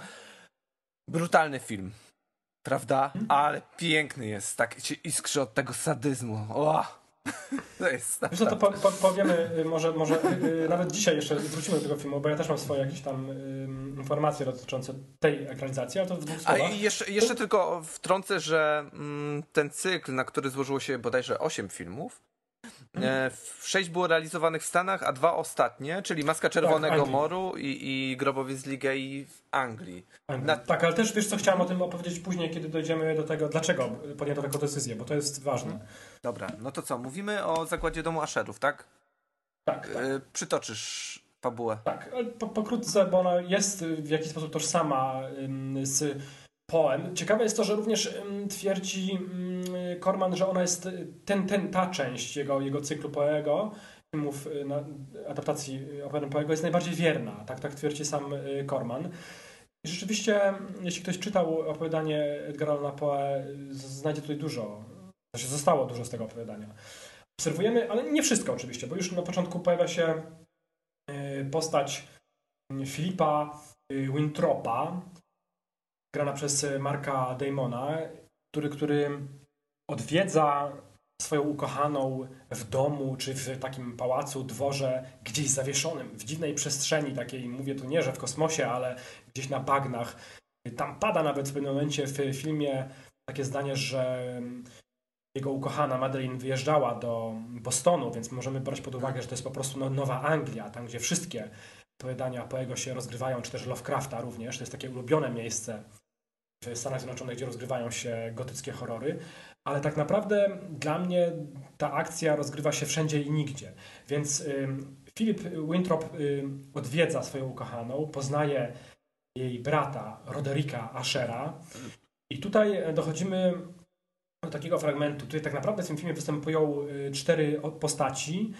Brutalny film, prawda? Mhm. Ale piękny jest, tak się iskrzy od tego sadyzmu. O! To jest Wiesz to po, po, powiemy, y, może, może nawet dzisiaj jeszcze wrócimy do tego filmu, bo ja też mam swoje jakieś tam informacje dotyczące tej ekranizacji, ale to w dwóch A słowach. jeszcze, jeszcze tylko wtrącę, że mm, ten cykl, na który złożyło się bodajże 8 filmów, e, sześć było realizowanych w Stanach, a dwa ostatnie, czyli Maska Czerwonego Anglii. Moru i, i Grobowiec Ligei w Anglii. Na- Tak, ale też wiesz co, chciałem o tym opowiedzieć później, kiedy dojdziemy do tego, dlaczego podjęto taką decyzję, bo to jest ważne. Dobra, no to co, mówimy o zakładzie domu Asherów, tak? Tak, tak. E, przytoczysz fabułę. Tak, po, pokrótce, bo ona jest w jakiś sposób tożsama z Poem. Ciekawe jest to, że również twierdzi Korman, że ona jest y, ten, ten, ta część jego, jego cyklu Poego, filmów y, na, adaptacji y, opowiadań Poego jest najbardziej wierna. Tak, tak twierdzi sam Korman. I rzeczywiście, mm, jeśli ktoś czytał opowiadanie Edgara Allana Poe, znajdzie tutaj dużo, znaczy zostało dużo z tego opowiadania. Obserwujemy, ale nie wszystko oczywiście, bo już na początku pojawia się postać Filipa y, Wintropa, grana przez Marka Damona, który, który odwiedza swoją ukochaną w domu, czy w takim pałacu, dworze, gdzieś zawieszonym, w dziwnej przestrzeni takiej, mówię tu nie, że w kosmosie, ale gdzieś na bagnach. Tam pada nawet w pewnym momencie w filmie takie zdanie, że jego ukochana Madeline wyjeżdżała do Bostonu, więc możemy brać pod uwagę, że to jest po prostu no, Nowa Anglia, tam gdzie wszystkie opowiadania Poego się rozgrywają, czy też Lovecrafta również. To jest takie ulubione miejsce w Stanach Zjednoczonych, gdzie rozgrywają się gotyckie horrory. Ale tak naprawdę dla mnie ta akcja rozgrywa się wszędzie i nigdzie. Więc Philip Winthrop odwiedza swoją ukochaną, poznaje jej brata Roderika Ashera i tutaj dochodzimy do takiego fragmentu. Tutaj tak naprawdę w tym filmie występują y, cztery postaci.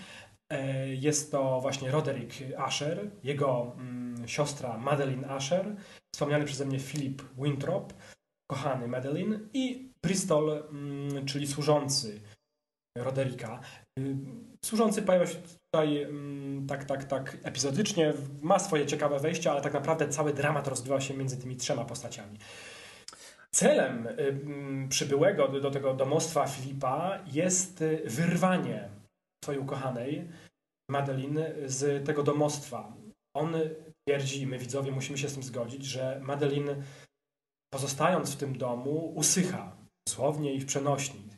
E, Jest to właśnie Roderick Asher, jego mm, siostra Madeline Asher, wspomniany przeze mnie Philip Winthrop, kochany Madeline i Bristol, mm, czyli służący Roderika. Y, Służący pojawia się tutaj mm, tak, tak, tak epizodycznie, ma swoje ciekawe wejścia, ale tak naprawdę cały dramat rozgrywa się między tymi trzema postaciami. Celem y, przybyłego do, do tego domostwa Filipa jest y, wyrwanie swojej ukochanej Madeline z tego domostwa. On twierdzi, i my widzowie musimy się z tym zgodzić, że Madeline pozostając w tym domu usycha, dosłownie i w przenośni.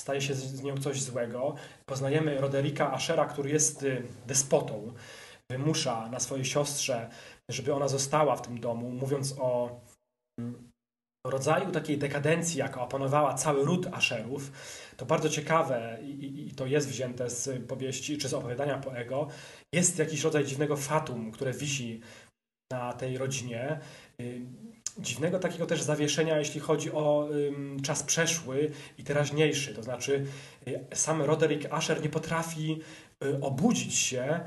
Staje się z, nią coś złego. Poznajemy Roderika Ashera, który jest y, despotą. Wymusza na swojej siostrze, żeby ona została w tym domu, mówiąc o mm, rodzaju takiej dekadencji, jaka opanowała cały ród Asherów, to bardzo ciekawe i, i, to jest wzięte z powieści czy z opowiadania Poego, jest jakiś rodzaj dziwnego fatum, które wisi na tej rodzinie. Dziwnego takiego też zawieszenia, jeśli chodzi o czas przeszły i teraźniejszy. To znaczy, y, sam Roderick Asher nie potrafi obudzić się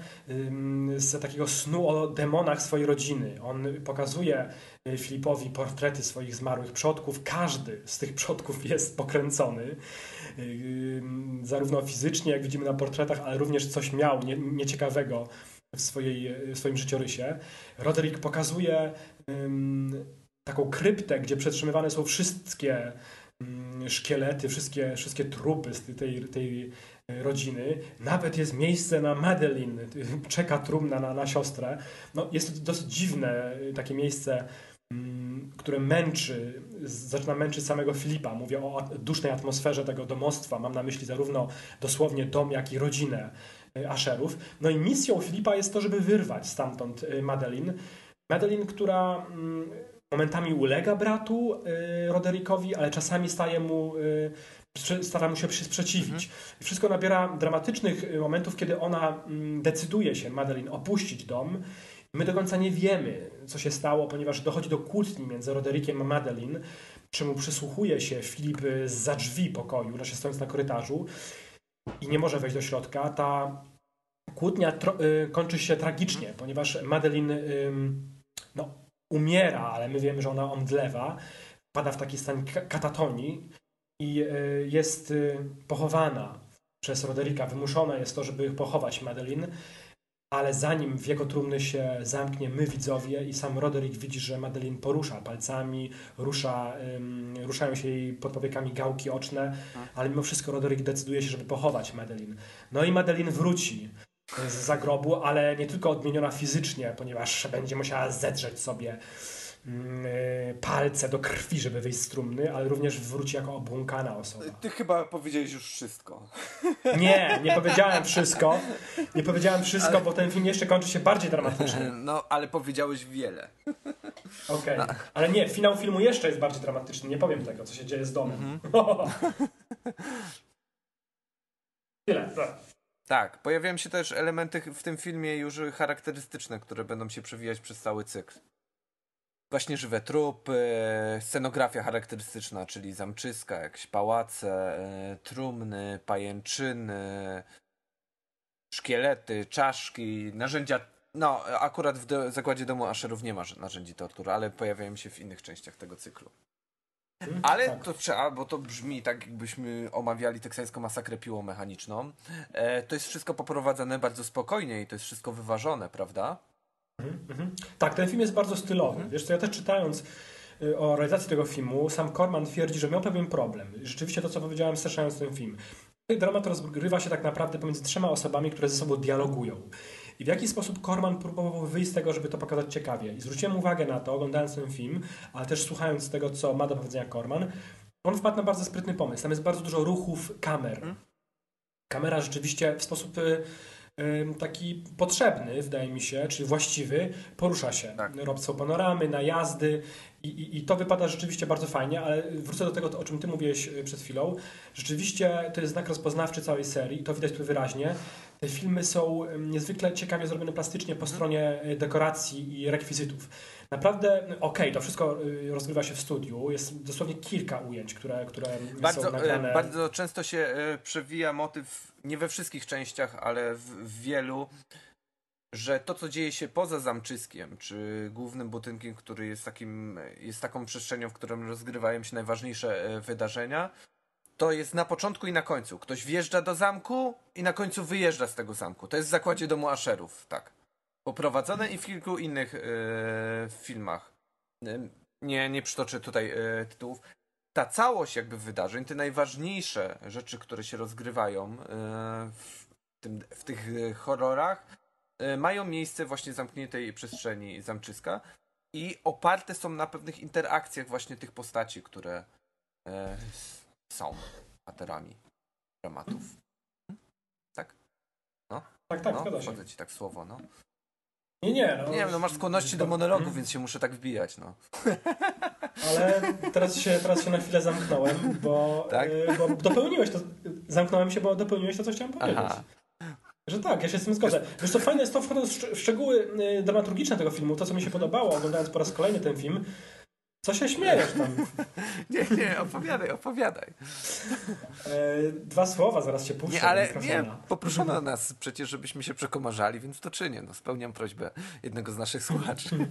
z takiego snu o demonach swojej rodziny. On pokazuje y, Filipowi portrety swoich zmarłych przodków. Każdy z tych przodków jest pokręcony. Ym, zarówno fizycznie, jak widzimy na portretach, ale również coś miał nie, nieciekawego w, swojej, w swoim życiorysie. Roderick pokazuje taką kryptę, gdzie przetrzymywane są wszystkie szkielety, wszystkie, wszystkie trupy z tej, tej rodziny. Nawet jest miejsce na Madeline, czeka trumna na, na siostrę. No, jest to dosyć dziwne takie miejsce, ym, które męczy, zaczyna męczyć samego Filipa. Mówię o dusznej atmosferze tego domostwa. Mam na myśli zarówno dosłownie dom, jak i rodzinę y, Asherów. No i misją Filipa jest to, żeby wyrwać stamtąd y, Madeline. Madeline, która mm, momentami ulega bratu y, Roderickowi, ale czasami staje mu, y, stara mu się sprzeciwić. I Wszystko nabiera dramatycznych y, momentów, kiedy ona mm, decyduje się, Madeline, opuścić dom. My do końca nie wiemy, co się stało, ponieważ dochodzi do kłótni między Roderickiem a Madeline, czemu przysłuchuje się Filip za drzwi pokoju, znaczy stojąc na korytarzu i nie może wejść do środka. Ta kłótnia y, kończy się tragicznie, ponieważ Madeline no, umiera, ale my wiemy, że ona omdlewa, wpada w taki stan ka- katatonii i y, jest y, pochowana przez Roderika. Wymuszone jest to, żeby pochować Madeline, ale zanim w jego trumny się zamknie, my widzowie i sam Roderick widzi, że Madeline porusza palcami, rusza, ym, ruszają się jej pod powiekami gałki oczne, ale mimo wszystko Roderick decyduje się, żeby pochować Madeline. No i Madeline wróci z zagrobu, ale nie tylko odmieniona fizycznie, ponieważ będzie musiała zedrzeć sobie palce do krwi, żeby wyjść z trumny, ale również wróci jako obłąkana osoba. Ty chyba powiedziałeś już wszystko. Nie, nie powiedziałem wszystko. Nie powiedziałem wszystko, bo ten film jeszcze kończy się bardziej dramatycznie. No, ale powiedziałeś wiele. Okej. Ale nie, finał filmu jeszcze jest bardziej dramatyczny. Nie powiem tego, co się dzieje z domem. Tyle. tak. Tak, pojawiają się też elementy w tym filmie już charakterystyczne, które będą się przewijać przez cały cykl. Właśnie żywe trupy, scenografia charakterystyczna, czyli zamczyska, jakieś pałace, e, trumny, pajęczyny, szkielety, czaszki, narzędzia. No, akurat w do, zakładzie domu Asherów nie ma narzędzi tortur, ale pojawiają się w innych częściach tego cyklu. Ale Tak. to trzeba, bo to brzmi tak, jakbyśmy omawiali teksańską masakrę piłą mechaniczną. E, to jest wszystko poprowadzone bardzo spokojnie i to jest wszystko wyważone, prawda? Mhm. Tak, ten film jest bardzo stylowy. Wiesz co, ja też czytając y, o realizacji tego filmu, sam Corman twierdzi, że miał pewien problem. Rzeczywiście to, co powiedziałem, streszczając ten film. Tutaj dramat rozgrywa się tak naprawdę pomiędzy trzema osobami, które ze sobą dialogują. I w jaki sposób Corman próbował wyjść z tego, żeby to pokazać ciekawie. I zwróciłem uwagę na to, oglądając ten film, ale też słuchając tego, co ma do powiedzenia Corman. On wpadł na bardzo sprytny pomysł. Tam jest bardzo dużo ruchów kamer. Kamera rzeczywiście w sposób y, taki potrzebny, wydaje mi się, czy właściwy, porusza się. Tak. Panoramy, najazdy i, i, i to wypada rzeczywiście bardzo fajnie, ale wrócę do tego, o czym ty mówiłeś y, przed chwilą. Rzeczywiście to jest znak rozpoznawczy całej serii i to widać tu wyraźnie. Te filmy są niezwykle ciekawie zrobione plastycznie po stronie y, dekoracji i rekwizytów. Naprawdę, okej, to wszystko y, rozgrywa się w studiu. Jest dosłownie kilka ujęć, które, które są Bardzo, nagrane. e, bardzo często się e, przewija motyw, nie we wszystkich częściach, ale w, w wielu, że to, co dzieje się poza zamczyskiem, czy głównym budynkiem, który jest takim, jest taką przestrzenią, w którym rozgrywają się najważniejsze e, wydarzenia, to jest na początku i na końcu. Ktoś wjeżdża do zamku i na końcu wyjeżdża z tego zamku. To jest w zakładzie domu Asherów, tak. Poprowadzone i w kilku innych e, filmach. E, Nie, nie przytoczę tutaj e, tytułów. Ta całość jakby wydarzeń, te najważniejsze rzeczy, które się rozgrywają e, w, tym, w tych horrorach, mają miejsce właśnie w zamkniętej przestrzeni zamczyska i oparte są na pewnych interakcjach właśnie tych postaci, które są bohaterami dramatów. Tak? Tak, tak, no, ci tak słowo, no. Nie, nie. No, Nie wiem, no masz skłonności do monologów, więc się muszę tak wbijać, no. Ale teraz się, teraz się na chwilę zamknąłem, bo, Tak? y, bo dopełniłeś to. Zamknąłem się, bo dopełniłeś to, co chciałem powiedzieć. Aha. Że tak, ja się z tym zgodzę. Wiesz co, fajne jest to, wchodząc w szcz- w szczegóły y, dramaturgiczne tego filmu, to co mi się podobało, oglądając po raz kolejny ten film, co się śmiejesz tam? Nie, nie, opowiadaj, opowiadaj. E, dwa słowa zaraz się puszczę Nie, ale nie, poproszono nas przecież, żebyśmy się przekomarzali, więc to czynię. No, spełniam prośbę jednego z naszych słuchaczy.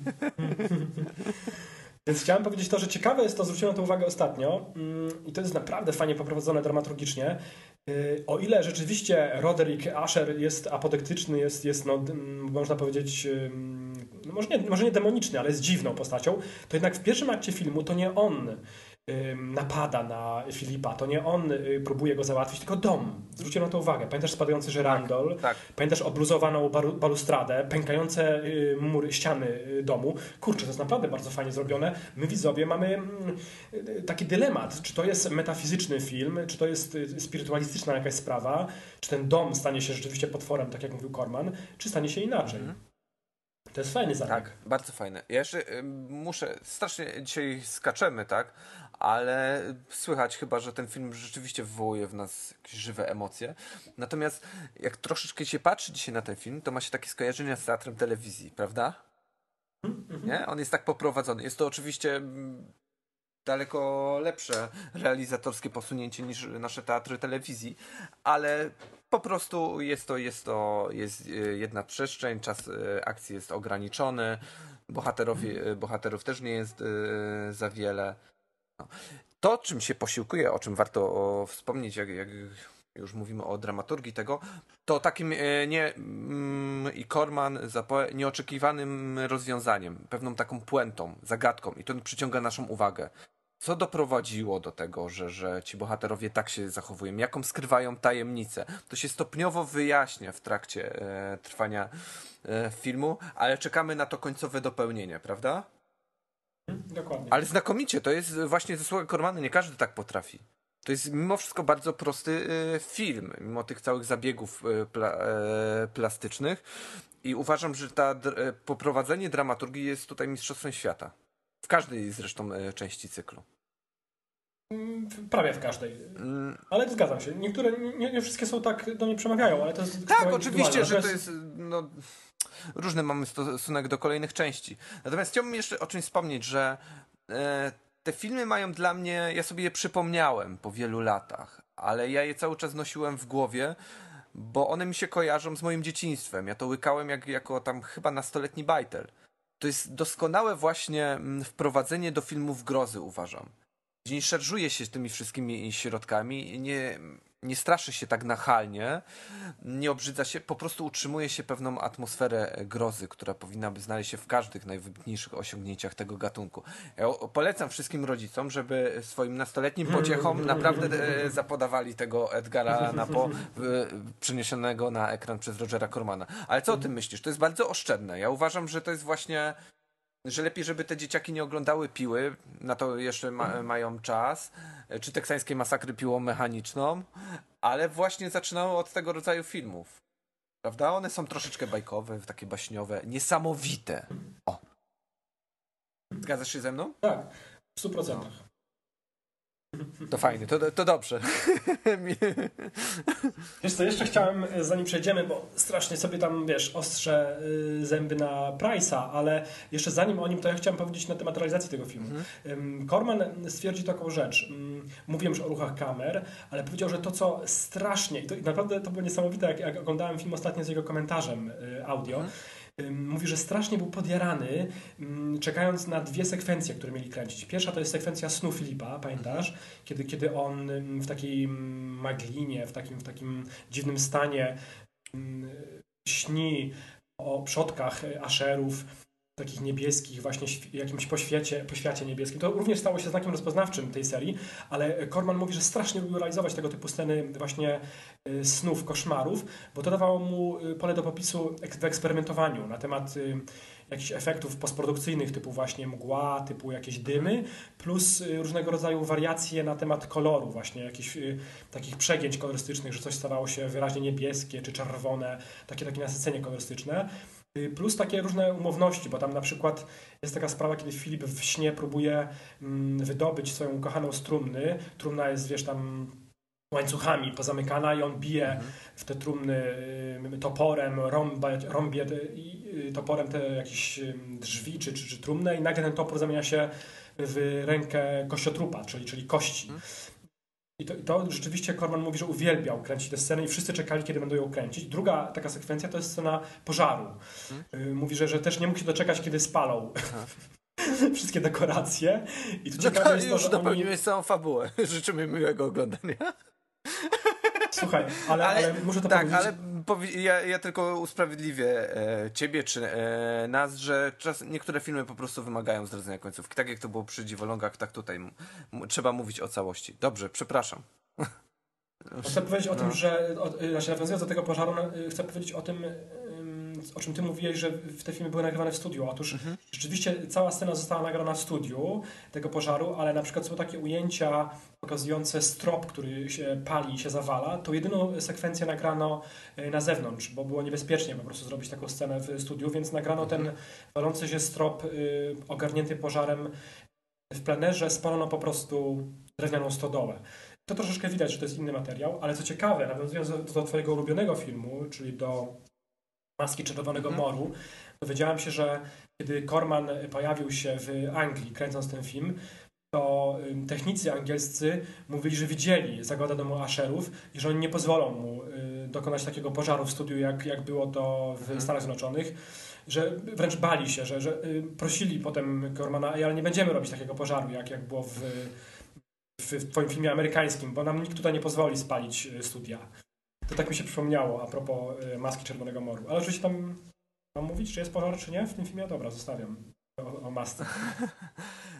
Więc chciałem powiedzieć to, że ciekawe jest to, zwróciłem na to uwagę ostatnio mm, i to jest naprawdę fajnie poprowadzone dramaturgicznie. Yy, O ile rzeczywiście Roderick Asher jest apodektyczny, jest, jest no, można powiedzieć, no może, nie, może nie demoniczny, ale jest dziwną postacią, to jednak w pierwszym akcie filmu to nie on napada na Filipa, to nie on y, próbuje go załatwić, tylko dom. Zwróciłem na to uwagę. Pamiętasz spadający żyrandol? tak. Pamiętasz obluzowaną balustradę, pękające y, mury, ściany y, domu. Kurczę, to jest naprawdę bardzo fajnie zrobione. My widzowie mamy mm, taki dylemat, czy to jest metafizyczny film, czy to jest spirytualistyczna jakaś sprawa, czy ten dom stanie się rzeczywiście potworem, tak jak mówił Korman, czy stanie się inaczej. To jest fajny zabieg. Tak, bardzo fajne. Ja jeszcze y, muszę, strasznie dzisiaj skaczemy, tak? Ale słychać chyba, że ten film rzeczywiście wywołuje w nas jakieś żywe emocje. Natomiast jak troszeczkę się patrzy dzisiaj na ten film, to ma się takie skojarzenia z teatrem telewizji, prawda? Nie? On jest tak poprowadzony. Jest to oczywiście mm, daleko lepsze realizatorskie posunięcie niż nasze teatry telewizji, ale po prostu jest to, jest to jest e, jedna przestrzeń, czas e, akcji jest ograniczony, bohaterowie, e, bohaterów też nie jest za wiele. No. To, czym się posiłkuje, o czym warto wspomnieć, jak, jak już mówimy o dramaturgii tego, to takim nie mm, i Korman nieoczekiwanym rozwiązaniem, pewną taką puentą, zagadką i to przyciąga naszą uwagę. Co doprowadziło do tego, że, że ci bohaterowie tak się zachowują? Jaką skrywają tajemnicę? To się stopniowo wyjaśnia w trakcie e, trwania e, filmu, ale czekamy na to końcowe dopełnienie, prawda? Dokładnie. Ale znakomicie, to jest właśnie zasługa Kormana, nie każdy tak potrafi. To jest mimo wszystko bardzo prosty e, film, mimo tych całych zabiegów e, pla, e, plastycznych. I uważam, że ta dr- poprowadzenie dramaturgii jest tutaj mistrzostwem świata. W każdej zresztą e, części cyklu. Mm, Prawie w każdej. Mm, Ale zgadzam się. Niektóre, nie, nie wszystkie są tak do mnie przemawiają, ale to jest Tak, oczywiście, że to jest. No, różny mamy stosunek do kolejnych części. Natomiast chciałbym jeszcze o czymś wspomnieć, że e, te filmy mają dla mnie. Ja sobie je przypomniałem po wielu latach, ale ja je cały czas nosiłem w głowie, bo one mi się kojarzą z moim dzieciństwem. Ja to łykałem jak, jako tam chyba nastoletni bajtel. To jest doskonałe właśnie mm, wprowadzenie do filmów grozy, uważam. Nie szarżuje się tymi wszystkimi środkami, nie, nie straszy się tak nachalnie, nie obrzydza się, po prostu utrzymuje się pewną atmosferę grozy, która powinna by znaleźć się w każdych najwybitniejszych osiągnięciach tego gatunku. Ja polecam wszystkim rodzicom, żeby swoim nastoletnim pociechom naprawdę e, zapodawali tego Edgara Allana Poe przeniesionego na ekran przez Rogera Cormana. Ale co o tym myślisz? To jest bardzo oszczędne. Ja uważam, że to jest właśnie że lepiej, żeby te dzieciaki nie oglądały piły, na to jeszcze ma, mają czas, czy teksańskiej masakry piłą mechaniczną, ale właśnie zaczynały od tego rodzaju filmów. Prawda? One są troszeczkę bajkowe, takie baśniowe, niesamowite. O. Zgadzasz się ze mną? Tak, w 100%. To fajnie, to, to dobrze. Wiesz co, jeszcze chciałem, zanim przejdziemy, bo strasznie sobie tam, wiesz, ostrzę y, zęby na Price'a, ale jeszcze zanim o nim, to ja chciałem powiedzieć na temat realizacji tego filmu. Ym, Corman stwierdził taką rzecz. Mówiłem już o ruchach kamer, ale powiedział, że to, co strasznie, i to i naprawdę to było niesamowite, jak, jak oglądałem film ostatnio z jego komentarzem y, audio, ym, mówi, że strasznie był podjarany, czekając na dwie sekwencje, które mieli kręcić. Pierwsza to jest sekwencja snu Filipa, pamiętasz? Kiedy, kiedy on w takiej maglinie, w takim, w takim dziwnym stanie śni o przodkach y, Asherów, takich niebieskich, właśnie jakimś poświecie, poświacie niebieskim. To również stało się znakiem rozpoznawczym tej serii, ale Korman mówi, że strasznie lubił realizować tego typu sceny właśnie y, snów, koszmarów, bo to dawało mu y, pole do popisu w eksperymentowaniu na temat y, jakichś efektów postprodukcyjnych, typu właśnie mgła, typu jakieś dymy, plus różnego rodzaju wariacje na temat koloru, właśnie jakichś takich przegięć kolorystycznych, że coś stawało się wyraźnie niebieskie czy czerwone, takie, takie nasycenie kolorystyczne. Y, Plus takie różne umowności, bo tam na przykład jest taka sprawa, kiedy Filip w śnie próbuje mm, wydobyć swoją ukochaną z trumny. Trumna jest, wiesz, tam łańcuchami pozamykana i on bije w te trumny y, toporem, rąba, rąbie y, toporem te jakieś drzwi czy, czy, czy trumnę i nagle ten topór zamienia się w rękę kościotrupa, czyli, czyli kości. I to, I to rzeczywiście Korman mówi, że uwielbiał kręcić tę scenę i wszyscy czekali, kiedy będą ją kręcić. Druga taka sekwencja to jest scena pożaru. Y, Mówi, że, że też nie mógł się doczekać, kiedy spalą wszystkie dekoracje. I tu No ciekawe to jest to, już że oni... dopełniłeś całą fabułę. Życzymy miłego oglądania. Słuchaj, ale, ale, muszę to tak, powiedzieć. ale powi- ja, ja tylko usprawiedliwię e, ciebie czy e, nas, że czas, niektóre filmy po prostu wymagają zdradzenia końcówki. Tak jak to było przy Dziwolągach, tak tutaj trzeba mówić o całości. Dobrze, przepraszam. Chcę powiedzieć o No. tym, że, o, znaczy nawiązując do tego pożaru, chcę powiedzieć o tym, ym, o czym ty mówiłeś, że w te filmy były nagrywane w studiu. Otóż Mhm. rzeczywiście cała scena została nagrana w studiu tego pożaru, ale na przykład są takie ujęcia pokazujące strop, który się pali i się zawala. To jedyną sekwencję nagrano y, na zewnątrz, bo było niebezpiecznie po prostu zrobić taką scenę w studiu, więc nagrano Mhm. ten walący się strop y, ogarnięty pożarem w plenerze, spalono po prostu drewnianą stodołę. To troszeczkę widać, że to jest inny materiał, ale co ciekawe, nawiązując do, do twojego ulubionego filmu, czyli do Maski Czerwonego Mhm. Moru, dowiedziałem się, że kiedy Corman pojawił się w Anglii, kręcąc ten film, to technicy angielscy mówili, że widzieli zagładę domu Asherów i że oni nie pozwolą mu y, dokonać takiego pożaru w studiu, jak, jak było to w Mhm. Stanach Zjednoczonych, że wręcz bali się, że, że y, prosili potem Cormana, "Ej, ale nie będziemy robić takiego pożaru, jak, jak było w, w, w twoim filmie amerykańskim, bo nam nikt tutaj nie pozwoli spalić y, studia. To tak mi się przypomniało a propos y, Maski Czerwonego Moru. Ale oczywiście tam mam mówić, czy jest pożar, czy nie w tym filmie? Dobra, zostawiam o, o masce.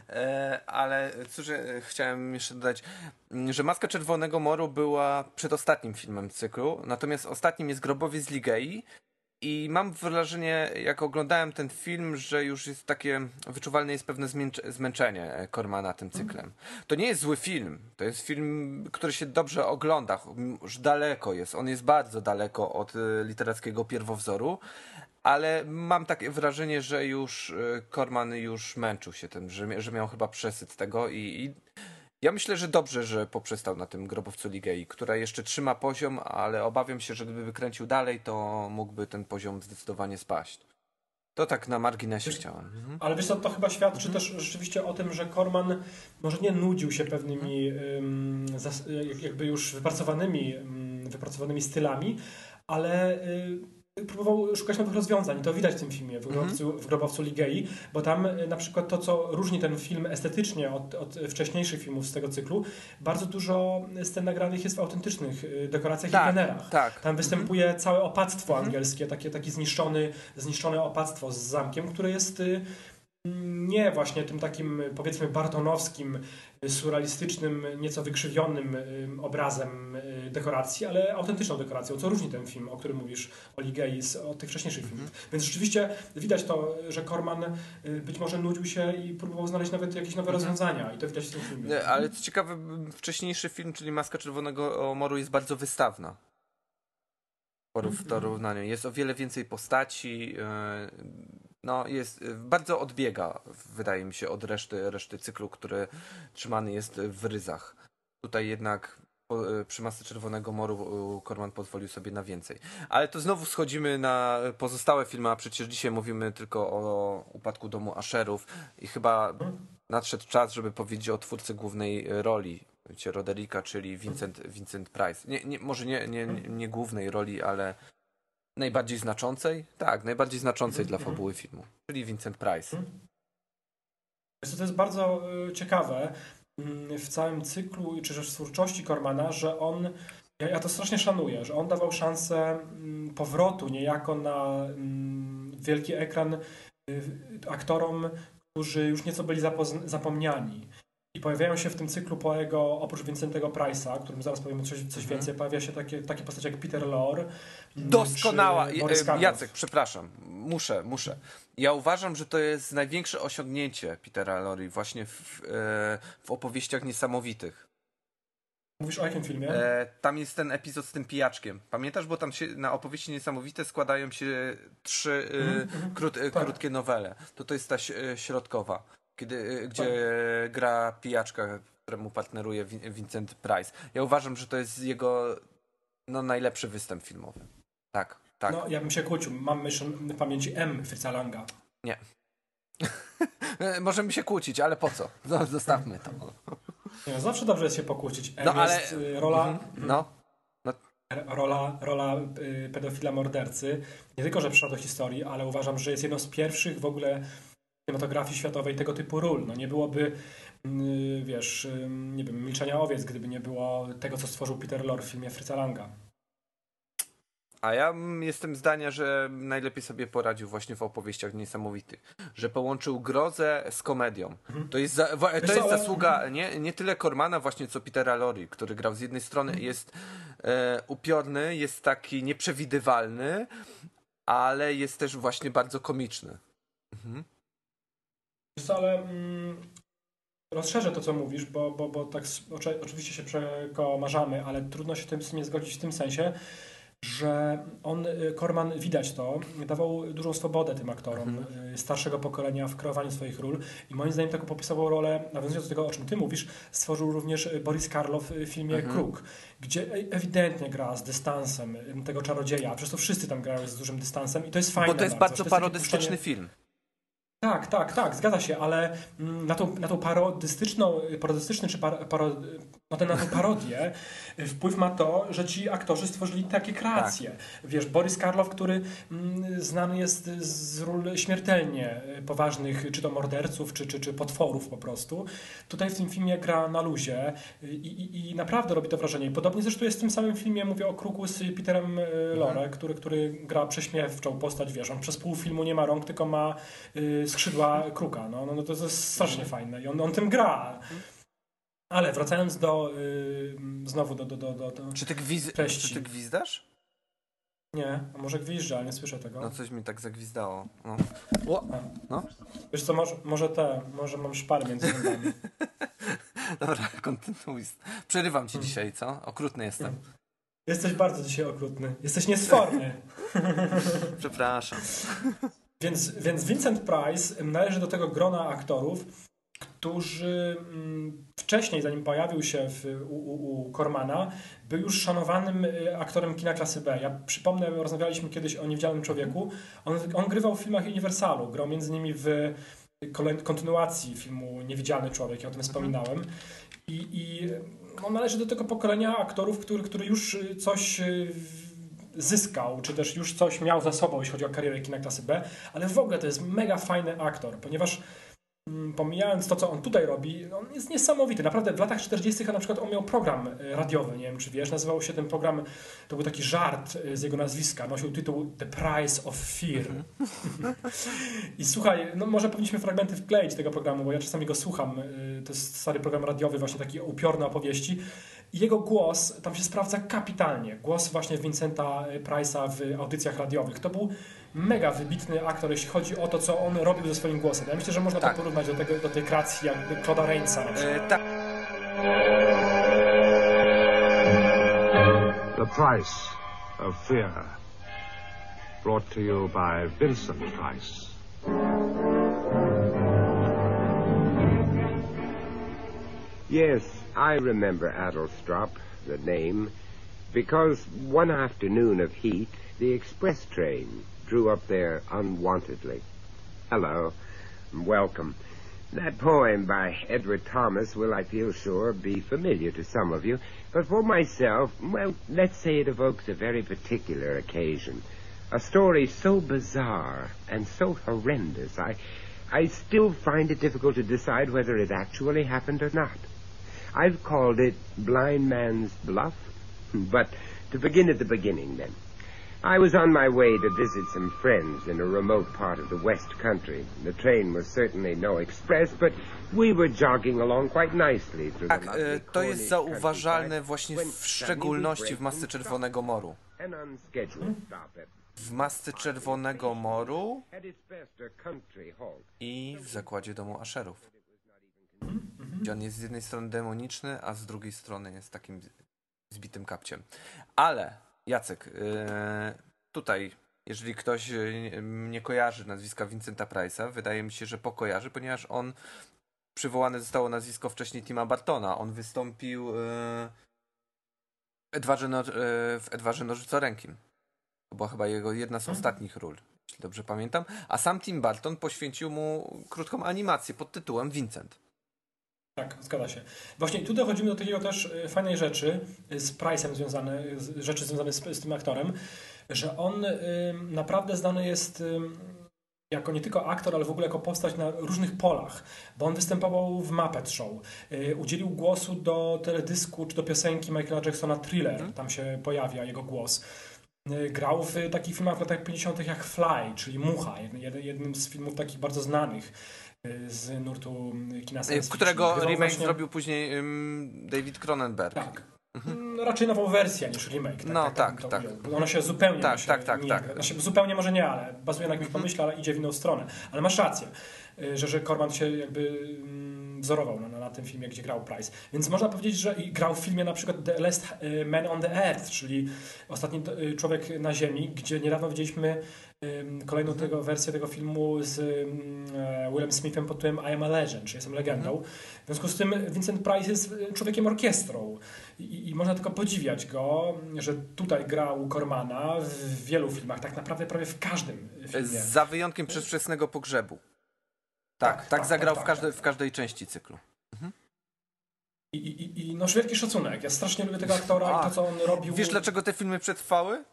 E, ale cóż, e, chciałem jeszcze dodać, m, że Maska Czerwonego Moru była przedostatnim filmem cyklu, natomiast ostatnim jest Grobowiec Ligei i mam wrażenie, jak oglądałem ten film, że już jest takie, wyczuwalne jest pewne zmęczenie e, Kormana tym cyklem. To nie jest zły film, to jest film, który się dobrze ogląda, już daleko jest, on jest bardzo daleko od e, literackiego pierwowzoru, ale mam takie wrażenie, że już Korman już męczył się tym, że miał chyba przesyt tego i, i ja myślę, że dobrze, że poprzestał na tym grobowcu Ligei, która jeszcze trzyma poziom, ale obawiam się, że gdyby kręcił dalej, to mógłby ten poziom zdecydowanie spaść. To tak na marginesie Wiesz- chciałem. Mhm. Ale wiesz co, to chyba świadczy też rzeczywiście o tym, że Korman może nie nudził się pewnymi jak- jakby już wypracowanymi, ym, wypracowanymi stylami, ale y, próbował szukać nowych rozwiązań. I to widać w tym filmie, w Grobowcu, w Grobowcu Ligei, bo tam y, na przykład to, co różni ten film estetycznie od, od wcześniejszych filmów z tego cyklu, bardzo dużo scen nagranych jest w autentycznych y, dekoracjach i Tak, plenerach. tak. Tam występuje całe opactwo angielskie, takie, takie zniszczony, zniszczone opactwo z zamkiem, które jest y, nie właśnie tym takim powiedzmy bartonowskim, surrealistycznym, nieco wykrzywionym y, obrazem y, dekoracji, ale autentyczną dekoracją, co różni ten film, o którym mówisz, o Ligei, z, od tych wcześniejszych filmów. Więc rzeczywiście widać to, że Korman y, być może nudził się i próbował znaleźć nawet jakieś nowe rozwiązania i to widać w tym filmie. Ale co ciekawe, wcześniejszy film, czyli Maska Czerwonego Moru jest bardzo wystawna. Porów- w porównaniu. Jest o wiele więcej postaci. No, jest, e, bardzo odbiega, wydaje mi się, od reszty, reszty cyklu, który trzymany jest w ryzach. Tutaj jednak e, przy Masce Czerwonego Moru e, Korman pozwolił sobie na więcej. Ale to znowu schodzimy na pozostałe filmy, a przecież dzisiaj mówimy tylko o upadku domu Asherów i chyba nadszedł czas, żeby powiedzieć o twórcy głównej roli, Roderika, czyli Vincent, Vincent Price. Nie, nie, może nie, nie, nie głównej roli, ale najbardziej znaczącej? Tak, najbardziej znaczącej dla fabuły filmu, czyli Vincent Price. Co, To jest bardzo y, ciekawe mm, w całym cyklu, czy też w twórczości Kormana, że on, ja, ja to strasznie szanuję, że on dawał szansę mm, powrotu niejako na mm, wielki ekran y, aktorom, którzy już nieco byli zapomniani. I pojawiają się w tym cyklu po jego, oprócz Vincentego Price'a, którym zaraz powiemy coś, coś więcej, pojawia się takie, takie postacie jak Peter Lorre. mm, Doskonała. Karloff. Jacek, przepraszam. Muszę, muszę. Ja uważam, że to jest największe osiągnięcie Petera Lorre właśnie w, e, w opowieściach niesamowitych. Mówisz o jakim filmie? E, tam jest ten epizod z tym pijaczkiem. Pamiętasz, bo tam się na opowieści niesamowite składają się trzy e, krót, e, Tak. krótkie nowele. To to jest ta środkowa, kiedy, e, gdzie gra pijaczka, któremu partneruje Vin- Vincent Price. Ja uważam, że to jest jego no, najlepszy występ filmowy. Tak, tak. No, ja bym się kłócił. Mam myśl w pamięci M. Fritza Langa. Nie. Możemy się kłócić, ale po co? No, Zostawmy to. Nie, zawsze dobrze jest się pokłócić. M No ale. jest y, rola, Mhm, No. rola, rola y, pedofila mordercy. Nie tylko, że przyszła do historii, ale uważam, że jest jedną z pierwszych w ogóle kinematografii światowej tego typu ról. No nie byłoby, y, wiesz, nie wiem, Milczenia Owiec, gdyby nie było tego, co stworzył Peter Lorre w filmie Fritza Langa. A ja mm, jestem zdania, że najlepiej sobie poradził właśnie w opowieściach niesamowitych. Że połączył grozę z komedią. To jest, za, to Mhm. jest zasługa nie, nie tyle Kormana właśnie, co Petera Lorre, który grał z jednej strony Mhm. jest e, upiorny, jest taki nieprzewidywalny, ale jest też właśnie bardzo komiczny. Mhm. Wiesz co, ale mm, rozszerzę to, co mówisz, bo, bo, bo tak oczywiście się przekomarzamy, ale trudno się tym, z tym nie zgodzić w tym sensie, że on, y, Korman, widać to, dawał dużą swobodę tym aktorom y, starszego pokolenia w kreowaniu swoich ról i moim zdaniem taką popisową rolę, nawiązując do tego, o czym ty mówisz, stworzył również Boris Karloff w filmie Kruk, gdzie e- ewidentnie gra z dystansem y, tego czarodzieja, przez to wszyscy tam grają z dużym dystansem i to jest fajne Bo to jest bardzo, bardzo parodystyczny film. Tak, tak, tak, zgadza się, ale mm, na tą, na tą parodystyczną, parodystyczny czy par, paro, no ten, na tą parodię y, wpływ ma to, że ci aktorzy stworzyli takie kreacje. Wiesz, Boris Karloff, który mm, znany jest z ról śmiertelnie y, poważnych, czy to morderców, czy, czy, czy potworów po prostu. Tutaj w tym filmie gra na luzie y, i, i, i naprawdę robi to wrażenie. I podobnie zresztą jest w tym samym filmie, mówię o Kruku z Peterem y, Lorre, który, który gra prześmiewczą postać, wiesz, on przez pół filmu nie ma rąk, tylko ma y, skrzydła kruka. No, no, no to jest strasznie fajne i on, on tym gra. Ale wracając do y, znowu do, do, do, do, do... Czy ty, gwiz... Treści. Czy ty gwizdasz? Nie, a może gwizdże, ale nie słyszę tego. No coś mi tak zagwizdało. No. O, no. Wiesz co, może, może te, może mam szpary między zębami. Dobra, kontynuuj. Przerywam ci dzisiaj, co? Okrutny jestem. Jesteś bardzo dzisiaj okrutny. Jesteś niesforny. Przepraszam. Więc, więc Vincent Price należy do tego grona aktorów, którzy mm, wcześniej, zanim pojawił się w, u, u, u Kormana, był już szanowanym y, aktorem kina klasy B. Ja przypomnę, rozmawialiśmy kiedyś o Niewidzialnym Człowieku. On, on grywał w filmach Uniwersalu. Grał między innymi w kontynuacji filmu Niewidzialny Człowiek, ja o tym wspominałem. I, i no, należy do tego pokolenia aktorów, który, który już y, coś y, w- zyskał, czy też już coś miał za sobą, jeśli chodzi o karierę kina klasy B, ale w ogóle to jest mega fajny aktor, ponieważ mm, pomijając to, co on tutaj robi, on jest niesamowity. Naprawdę w latach 40. na przykład on miał program y, radiowy, nie wiem czy wiesz, nazywał się ten program, to był taki żart y, z jego nazwiska, nosił tytuł The Price of Fear. I słuchaj, no może powinniśmy fragmenty wkleić tego programu, bo ja czasami go słucham. y, To jest stary program radiowy, właśnie taki upiorny opowieści. Jego głos tam się sprawdza kapitalnie. Głos właśnie Vincenta Price'a w audycjach radiowych. To był mega wybitny aktor, jeśli chodzi o to, co on robił ze swoim głosem. Ja myślę, że można Tak. to porównać do, tego, do tej kreacji jak Claude'a przykład. E, tak. The Price of Fear. Brought to you by Vincent Price. Yes, I remember Adelstrop, the name, because one afternoon of heat, the express train drew up there unwontedly. Hello, and welcome. That poem by Edward Thomas will, I feel sure, be familiar to some of you, but for myself, well, let's say it evokes a very particular occasion. A story so bizarre and so horrendous, I, I still find it difficult to decide whether it actually happened or not. I've called it Blind Man's Bluff. But to begin at the beginning, then. I was on my way to visit some friends in a remote part of the West Country. The train was certainly no express, but we were jogging along quite nicely through the Tak, e, to jest zauważalne właśnie w szczególności w Masce Czerwonego Moru. W Masce Czerwonego Moru i w Zakładzie Domu Asherów. Gdzie on jest z jednej strony demoniczny, a z drugiej strony jest takim zbitym kapciem. Ale Jacek, yy, tutaj, jeżeli ktoś yy, nie kojarzy nazwiska Vincenta Price'a, wydaje mi się, że pokojarzy, ponieważ on przywołane zostało nazwisko wcześniej Tima Bartona. On wystąpił Edwarze no, yy, w Edwarze Nożycorękim. To była chyba jego jedna z ostatnich ról, jeśli dobrze pamiętam. A sam Tim Burton poświęcił mu krótką animację pod tytułem Vincent. Tak, zgadza się. Właśnie tu dochodzimy do takiego też e, fajnej rzeczy e, z Price'em związane, rzeczy związane z, z tym aktorem, że on y, naprawdę znany jest y, jako nie tylko aktor, ale w ogóle jako postać na różnych polach, bo on występował w Muppet Show, y, udzielił głosu do teledysku czy do piosenki Michaela Jacksona Thriller, tam się pojawia jego głos. Grał w takich filmach w latach 50. jak Fly, czyli Mucha, jednym, z filmów takich bardzo znanych z nurtu kina science fiction. Którego remake właśnie- zrobił później ym, David Cronenberg. Tak. Mm, Raczej nową wersję niż remake. No, tak, to tak. ujął. Bo Ono się zupełnie Tak, się tak, tak, nijak- tak. Mhm. Znaczy, zupełnie może nie, ale bazuje na jakimś pomyśle, ale idzie w inną stronę. Ale masz rację, y, że, że Corman się jakby mm, wzorował na, na tym filmie, gdzie grał Price. Więc można powiedzieć, że grał w filmie na przykład The Last y, Man on the Earth, czyli Ostatni y, Człowiek na Ziemi, gdzie niedawno widzieliśmy kolejną tego wersję tego filmu z e, Willem Smithem pod tytułem I am a legend, czy jestem legendą. Mhm. W związku z tym Vincent Price jest człowiekiem orkiestrą i, i można tylko podziwiać go, że tutaj grał Cormana w wielu filmach, tak naprawdę prawie w każdym filmie. Za wyjątkiem przedwczesnego pogrzebu. Tak, tak, Tak, zagrał tak, w, każdej, w każdej części cyklu. I, i, i no wielki szacunek. Ja strasznie lubię tego aktora A, i to, co on robił. Wiesz dlaczego te filmy przetrwały?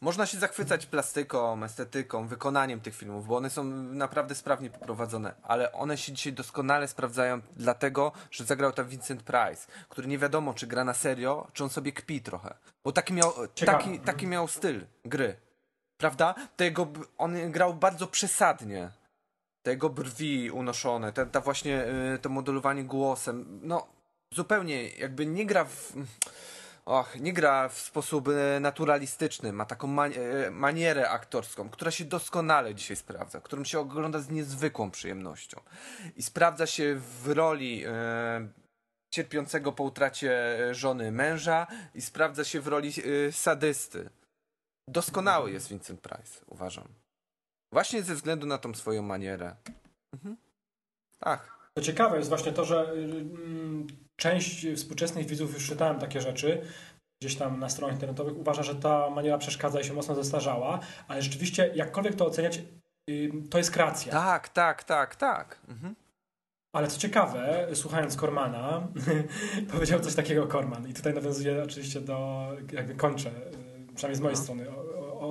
Można się zachwycać plastyką, estetyką, wykonaniem tych filmów, bo one są naprawdę sprawnie poprowadzone, ale one się dzisiaj doskonale sprawdzają dlatego, że zagrał tam Vincent Price, który nie wiadomo, czy gra na serio, czy on sobie kpi trochę. Bo taki miał, Ciekawe. taki, taki miał styl gry. Prawda? To jego, b- on grał bardzo przesadnie. Te jego brwi unoszone, te, ta właśnie y, to modulowanie głosem, no zupełnie jakby nie gra w... Och, nie gra w sposób e, naturalistyczny, ma taką e, manierę aktorską, która się doskonale dzisiaj sprawdza, którą się ogląda z niezwykłą przyjemnością. I sprawdza się w roli cierpiącego po utracie żony męża i sprawdza się w roli sadysty. Doskonały jest Vincent Price, uważam. Właśnie ze względu na tą swoją manierę. Mhm. Ach, To ciekawe jest właśnie to, że y, mm, część współczesnych widzów, już czytałem takie rzeczy, gdzieś tam na stronach internetowych, uważa, że ta maniera przeszkadza i się mocno zestarzała, ale rzeczywiście, jakkolwiek to oceniać, y, to jest kreacja. tak, tak, tak, tak. Mhm. Ale co ciekawe, słuchając Kormana, powiedział coś takiego Korman i tutaj nawiązuję oczywiście do, jakby kończę, y, przynajmniej z mojej strony,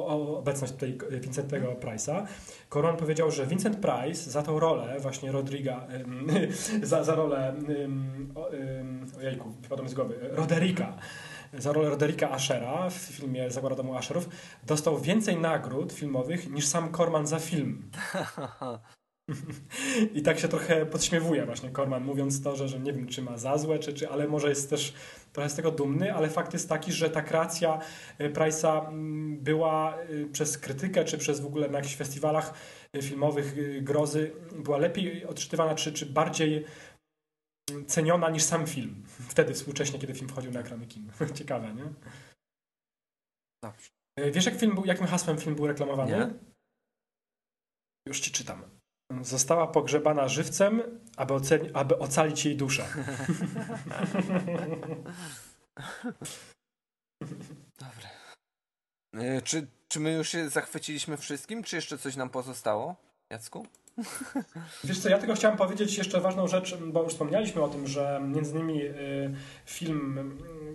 o, obecność tutaj Vincentego Price'a. Korman powiedział, że Vincent Price za tą rolę właśnie Rodriga, za, za rolę, ojejku, wypadło mi z głowy, Roderika, za rolę Roderika Ashera w filmie Zagłada Domu Asherów dostał więcej nagród filmowych niż sam Korman za film. I tak się trochę podśmiewuje właśnie Korman, mówiąc to, że, że nie wiem, czy ma za złe, czy, czy, ale może jest też trochę z tego dumny, ale fakt jest taki, że ta kreacja y, Price'a mm, była y, przez krytykę, czy przez w ogóle na jakichś festiwalach y, filmowych grozy, była lepiej odczytywana, czy, czy bardziej mm, ceniona niż sam film. Wtedy współcześnie, kiedy film wchodził na ekrany kin. Ciekawe, nie? Dobrze. Wiesz, jak film był, jakim hasłem film był reklamowany? Nie. Już ci czytam. Została pogrzebana żywcem, aby, aby ocalić jej duszę. Dobra. E, Czy, czy my już się zachwyciliśmy wszystkim, czy jeszcze coś nam pozostało, Jacku? Wiesz co, ja tylko chciałem powiedzieć jeszcze ważną rzecz, bo już wspomnieliśmy o tym, że między innymi y, film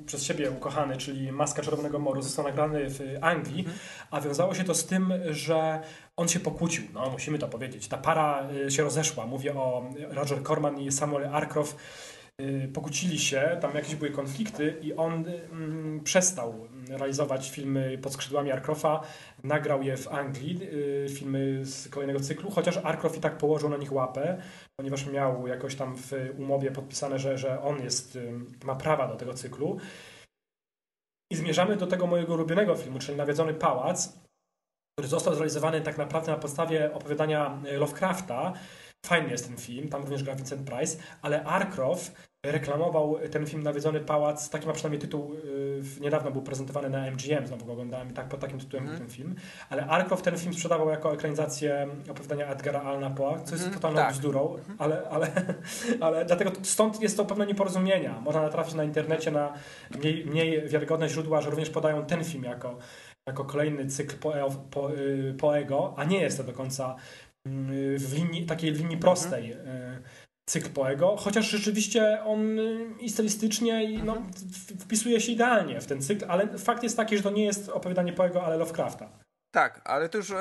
y, przez siebie ukochany, czyli Maska Czerwonego Moru został nagrany w Anglii, a wiązało się to z tym, że on się pokłócił, no musimy to powiedzieć. Ta para y, się rozeszła, mówię o Roger Corman i Samuel Arcroft, y, pokłócili się, tam jakieś były konflikty i on mm, przestał realizować filmy pod skrzydłami Arkroffa, nagrał je w Anglii, y, filmy z kolejnego cyklu, chociaż Arcroft i tak położył na nich łapę, ponieważ miał jakoś tam w umowie podpisane, że, że on jest, y, ma prawa do tego cyklu. I zmierzamy do tego mojego ulubionego filmu, czyli Nawiedzony Pałac, który został zrealizowany tak naprawdę na podstawie opowiadania Lovecrafta, fajny jest ten film, tam również gra Vincent Price, ale Arkrow reklamował ten film Nawiedzony Pałac, taki ma przynajmniej tytuł, y, niedawno był prezentowany na MGM, znowu go oglądałem i tak pod takim tytułem był ten film, ale Arkrow ten film sprzedawał jako ekranizację opowiadania Edgara Allana Poe, co jest totalną tak. bzdurą, ale, ale, ale dlatego stąd jest to pewne nieporozumienia. Można natrafić na internecie na mniej, mniej wiarygodne źródła, że również podają ten film jako, jako kolejny cykl po, y, Poego, a nie jest to do końca y, w linii, takiej linii prostej y, cykl Poego, chociaż rzeczywiście on y, i stylistycznie i no, w- wpisuje się idealnie w ten cykl, ale fakt jest taki, że to nie jest opowiadanie Poego, ale Lovecrafta. Tak, ale to już e,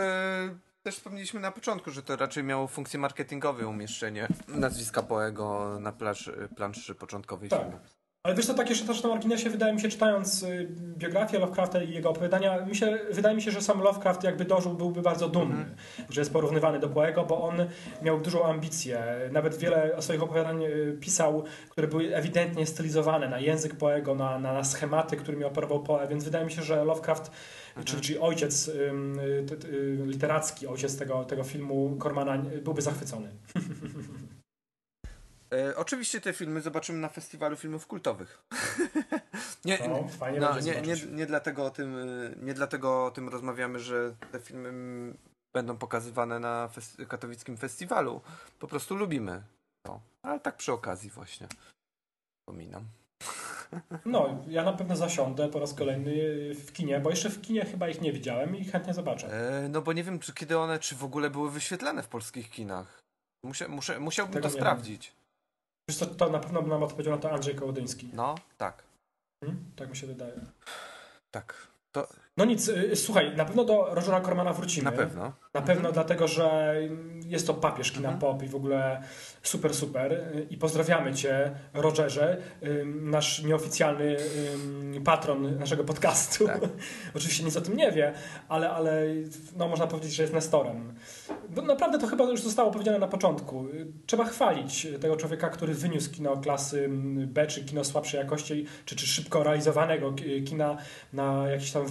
też wspomnieliśmy na początku, że to raczej miało funkcję marketingowe umieszczenie nazwiska Poego na planszy, planszy początkowej Tak. filmu. Ale wiesz co, tak jeszcze też na marginesie wydaje mi się, czytając y, biografię Lovecrafta i jego opowiadania, mi się, wydaje mi się, że sam Lovecraft jakby dożył, byłby bardzo dumny, że jest porównywany do Poego, bo on miał dużą ambicję. Nawet wiele swoich opowiadań y, pisał, które były ewidentnie stylizowane na język Poego, na, na, na schematy, którymi operował Poe, więc wydaje mi się, że Lovecraft, czyli, czyli ojciec y, literacki, ojciec tego, tego filmu Cormana y, byłby zachwycony. E, oczywiście te filmy zobaczymy na festiwalu filmów kultowych. nie, No, no, nie, nie, nie, dlatego o tym, y, nie dlatego o tym rozmawiamy, że te filmy będą pokazywane na fes- katowickim festiwalu. Po prostu lubimy to. Ale tak przy okazji właśnie. Wspominam. No, ja na pewno zasiądę po raz kolejny w kinie, bo jeszcze w kinie chyba ich nie widziałem i chętnie zobaczę. E, no bo nie wiem, czy kiedy one, czy w ogóle były wyświetlane w polskich kinach. Musia, muszę, musiałbym Tego to sprawdzić. Wiesz co, to na pewno by nam odpowiedział na to Andrzej Kołodyński. No, tak. Hmm? Tak mi się wydaje. Tak. To No nic, y, słuchaj, na pewno do Rogera Cormana wrócimy. na pewno. Na pewno dlatego, że jest to papież kina Mhm. pop i w ogóle super, super. Y, I pozdrawiamy Cię, Rogerze, y, nasz nieoficjalny y, patron naszego podcastu. Tak. Oczywiście nic o tym nie wie, ale, ale no, można powiedzieć, że jest Nestorem. Bo naprawdę to chyba już zostało powiedziane na początku. Y, Trzeba chwalić tego człowieka, który wyniósł kino klasy B, czy kino słabszej jakości, czy, czy szybko realizowanego ki- kina na jakieś tam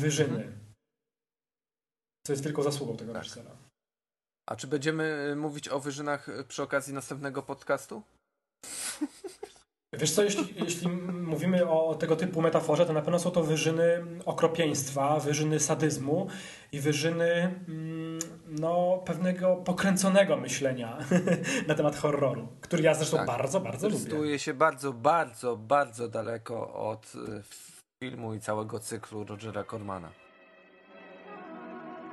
Co jest wielką zasługą tego Tak. reżysera. A czy będziemy y, mówić o wyżynach y, przy okazji następnego podcastu? Wiesz co, jeśli, jeśli mówimy o tego typu metaforze, to na pewno są to wyżyny okropieństwa, wyżyny sadyzmu i wyżyny mm, no, pewnego pokręconego myślenia na temat horroru, który ja zresztą Tak. bardzo, bardzo lubię. Stuje się bardzo, bardzo, bardzo daleko od y, filmu i całego cyklu Rogera Cormana.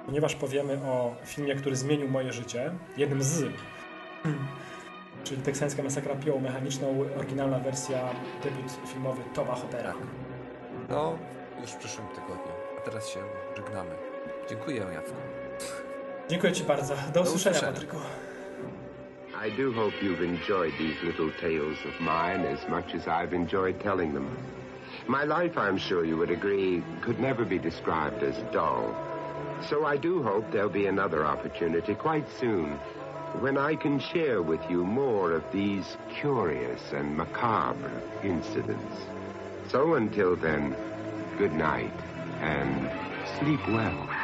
Ponieważ powiemy o filmie, który zmienił moje życie, jednym z, czyli teksańska masakra piłą mechaniczną, oryginalna wersja, debiut filmowy Toma Hoppera. No, już w przyszłym tygodniu. A teraz się żegnamy. Dziękuję, Jacku. Dziękuję Ci bardzo. Do usłyszenia, usłyszenia. Patryku. I do hope you've enjoyed these little tales of mine as much as I've enjoyed telling them. My life, I'm sure you would agree, could never be described as dull. So I do hope there'll be another opportunity quite soon when I can share with you more of these curious and macabre incidents. So until then, good night and sleep well.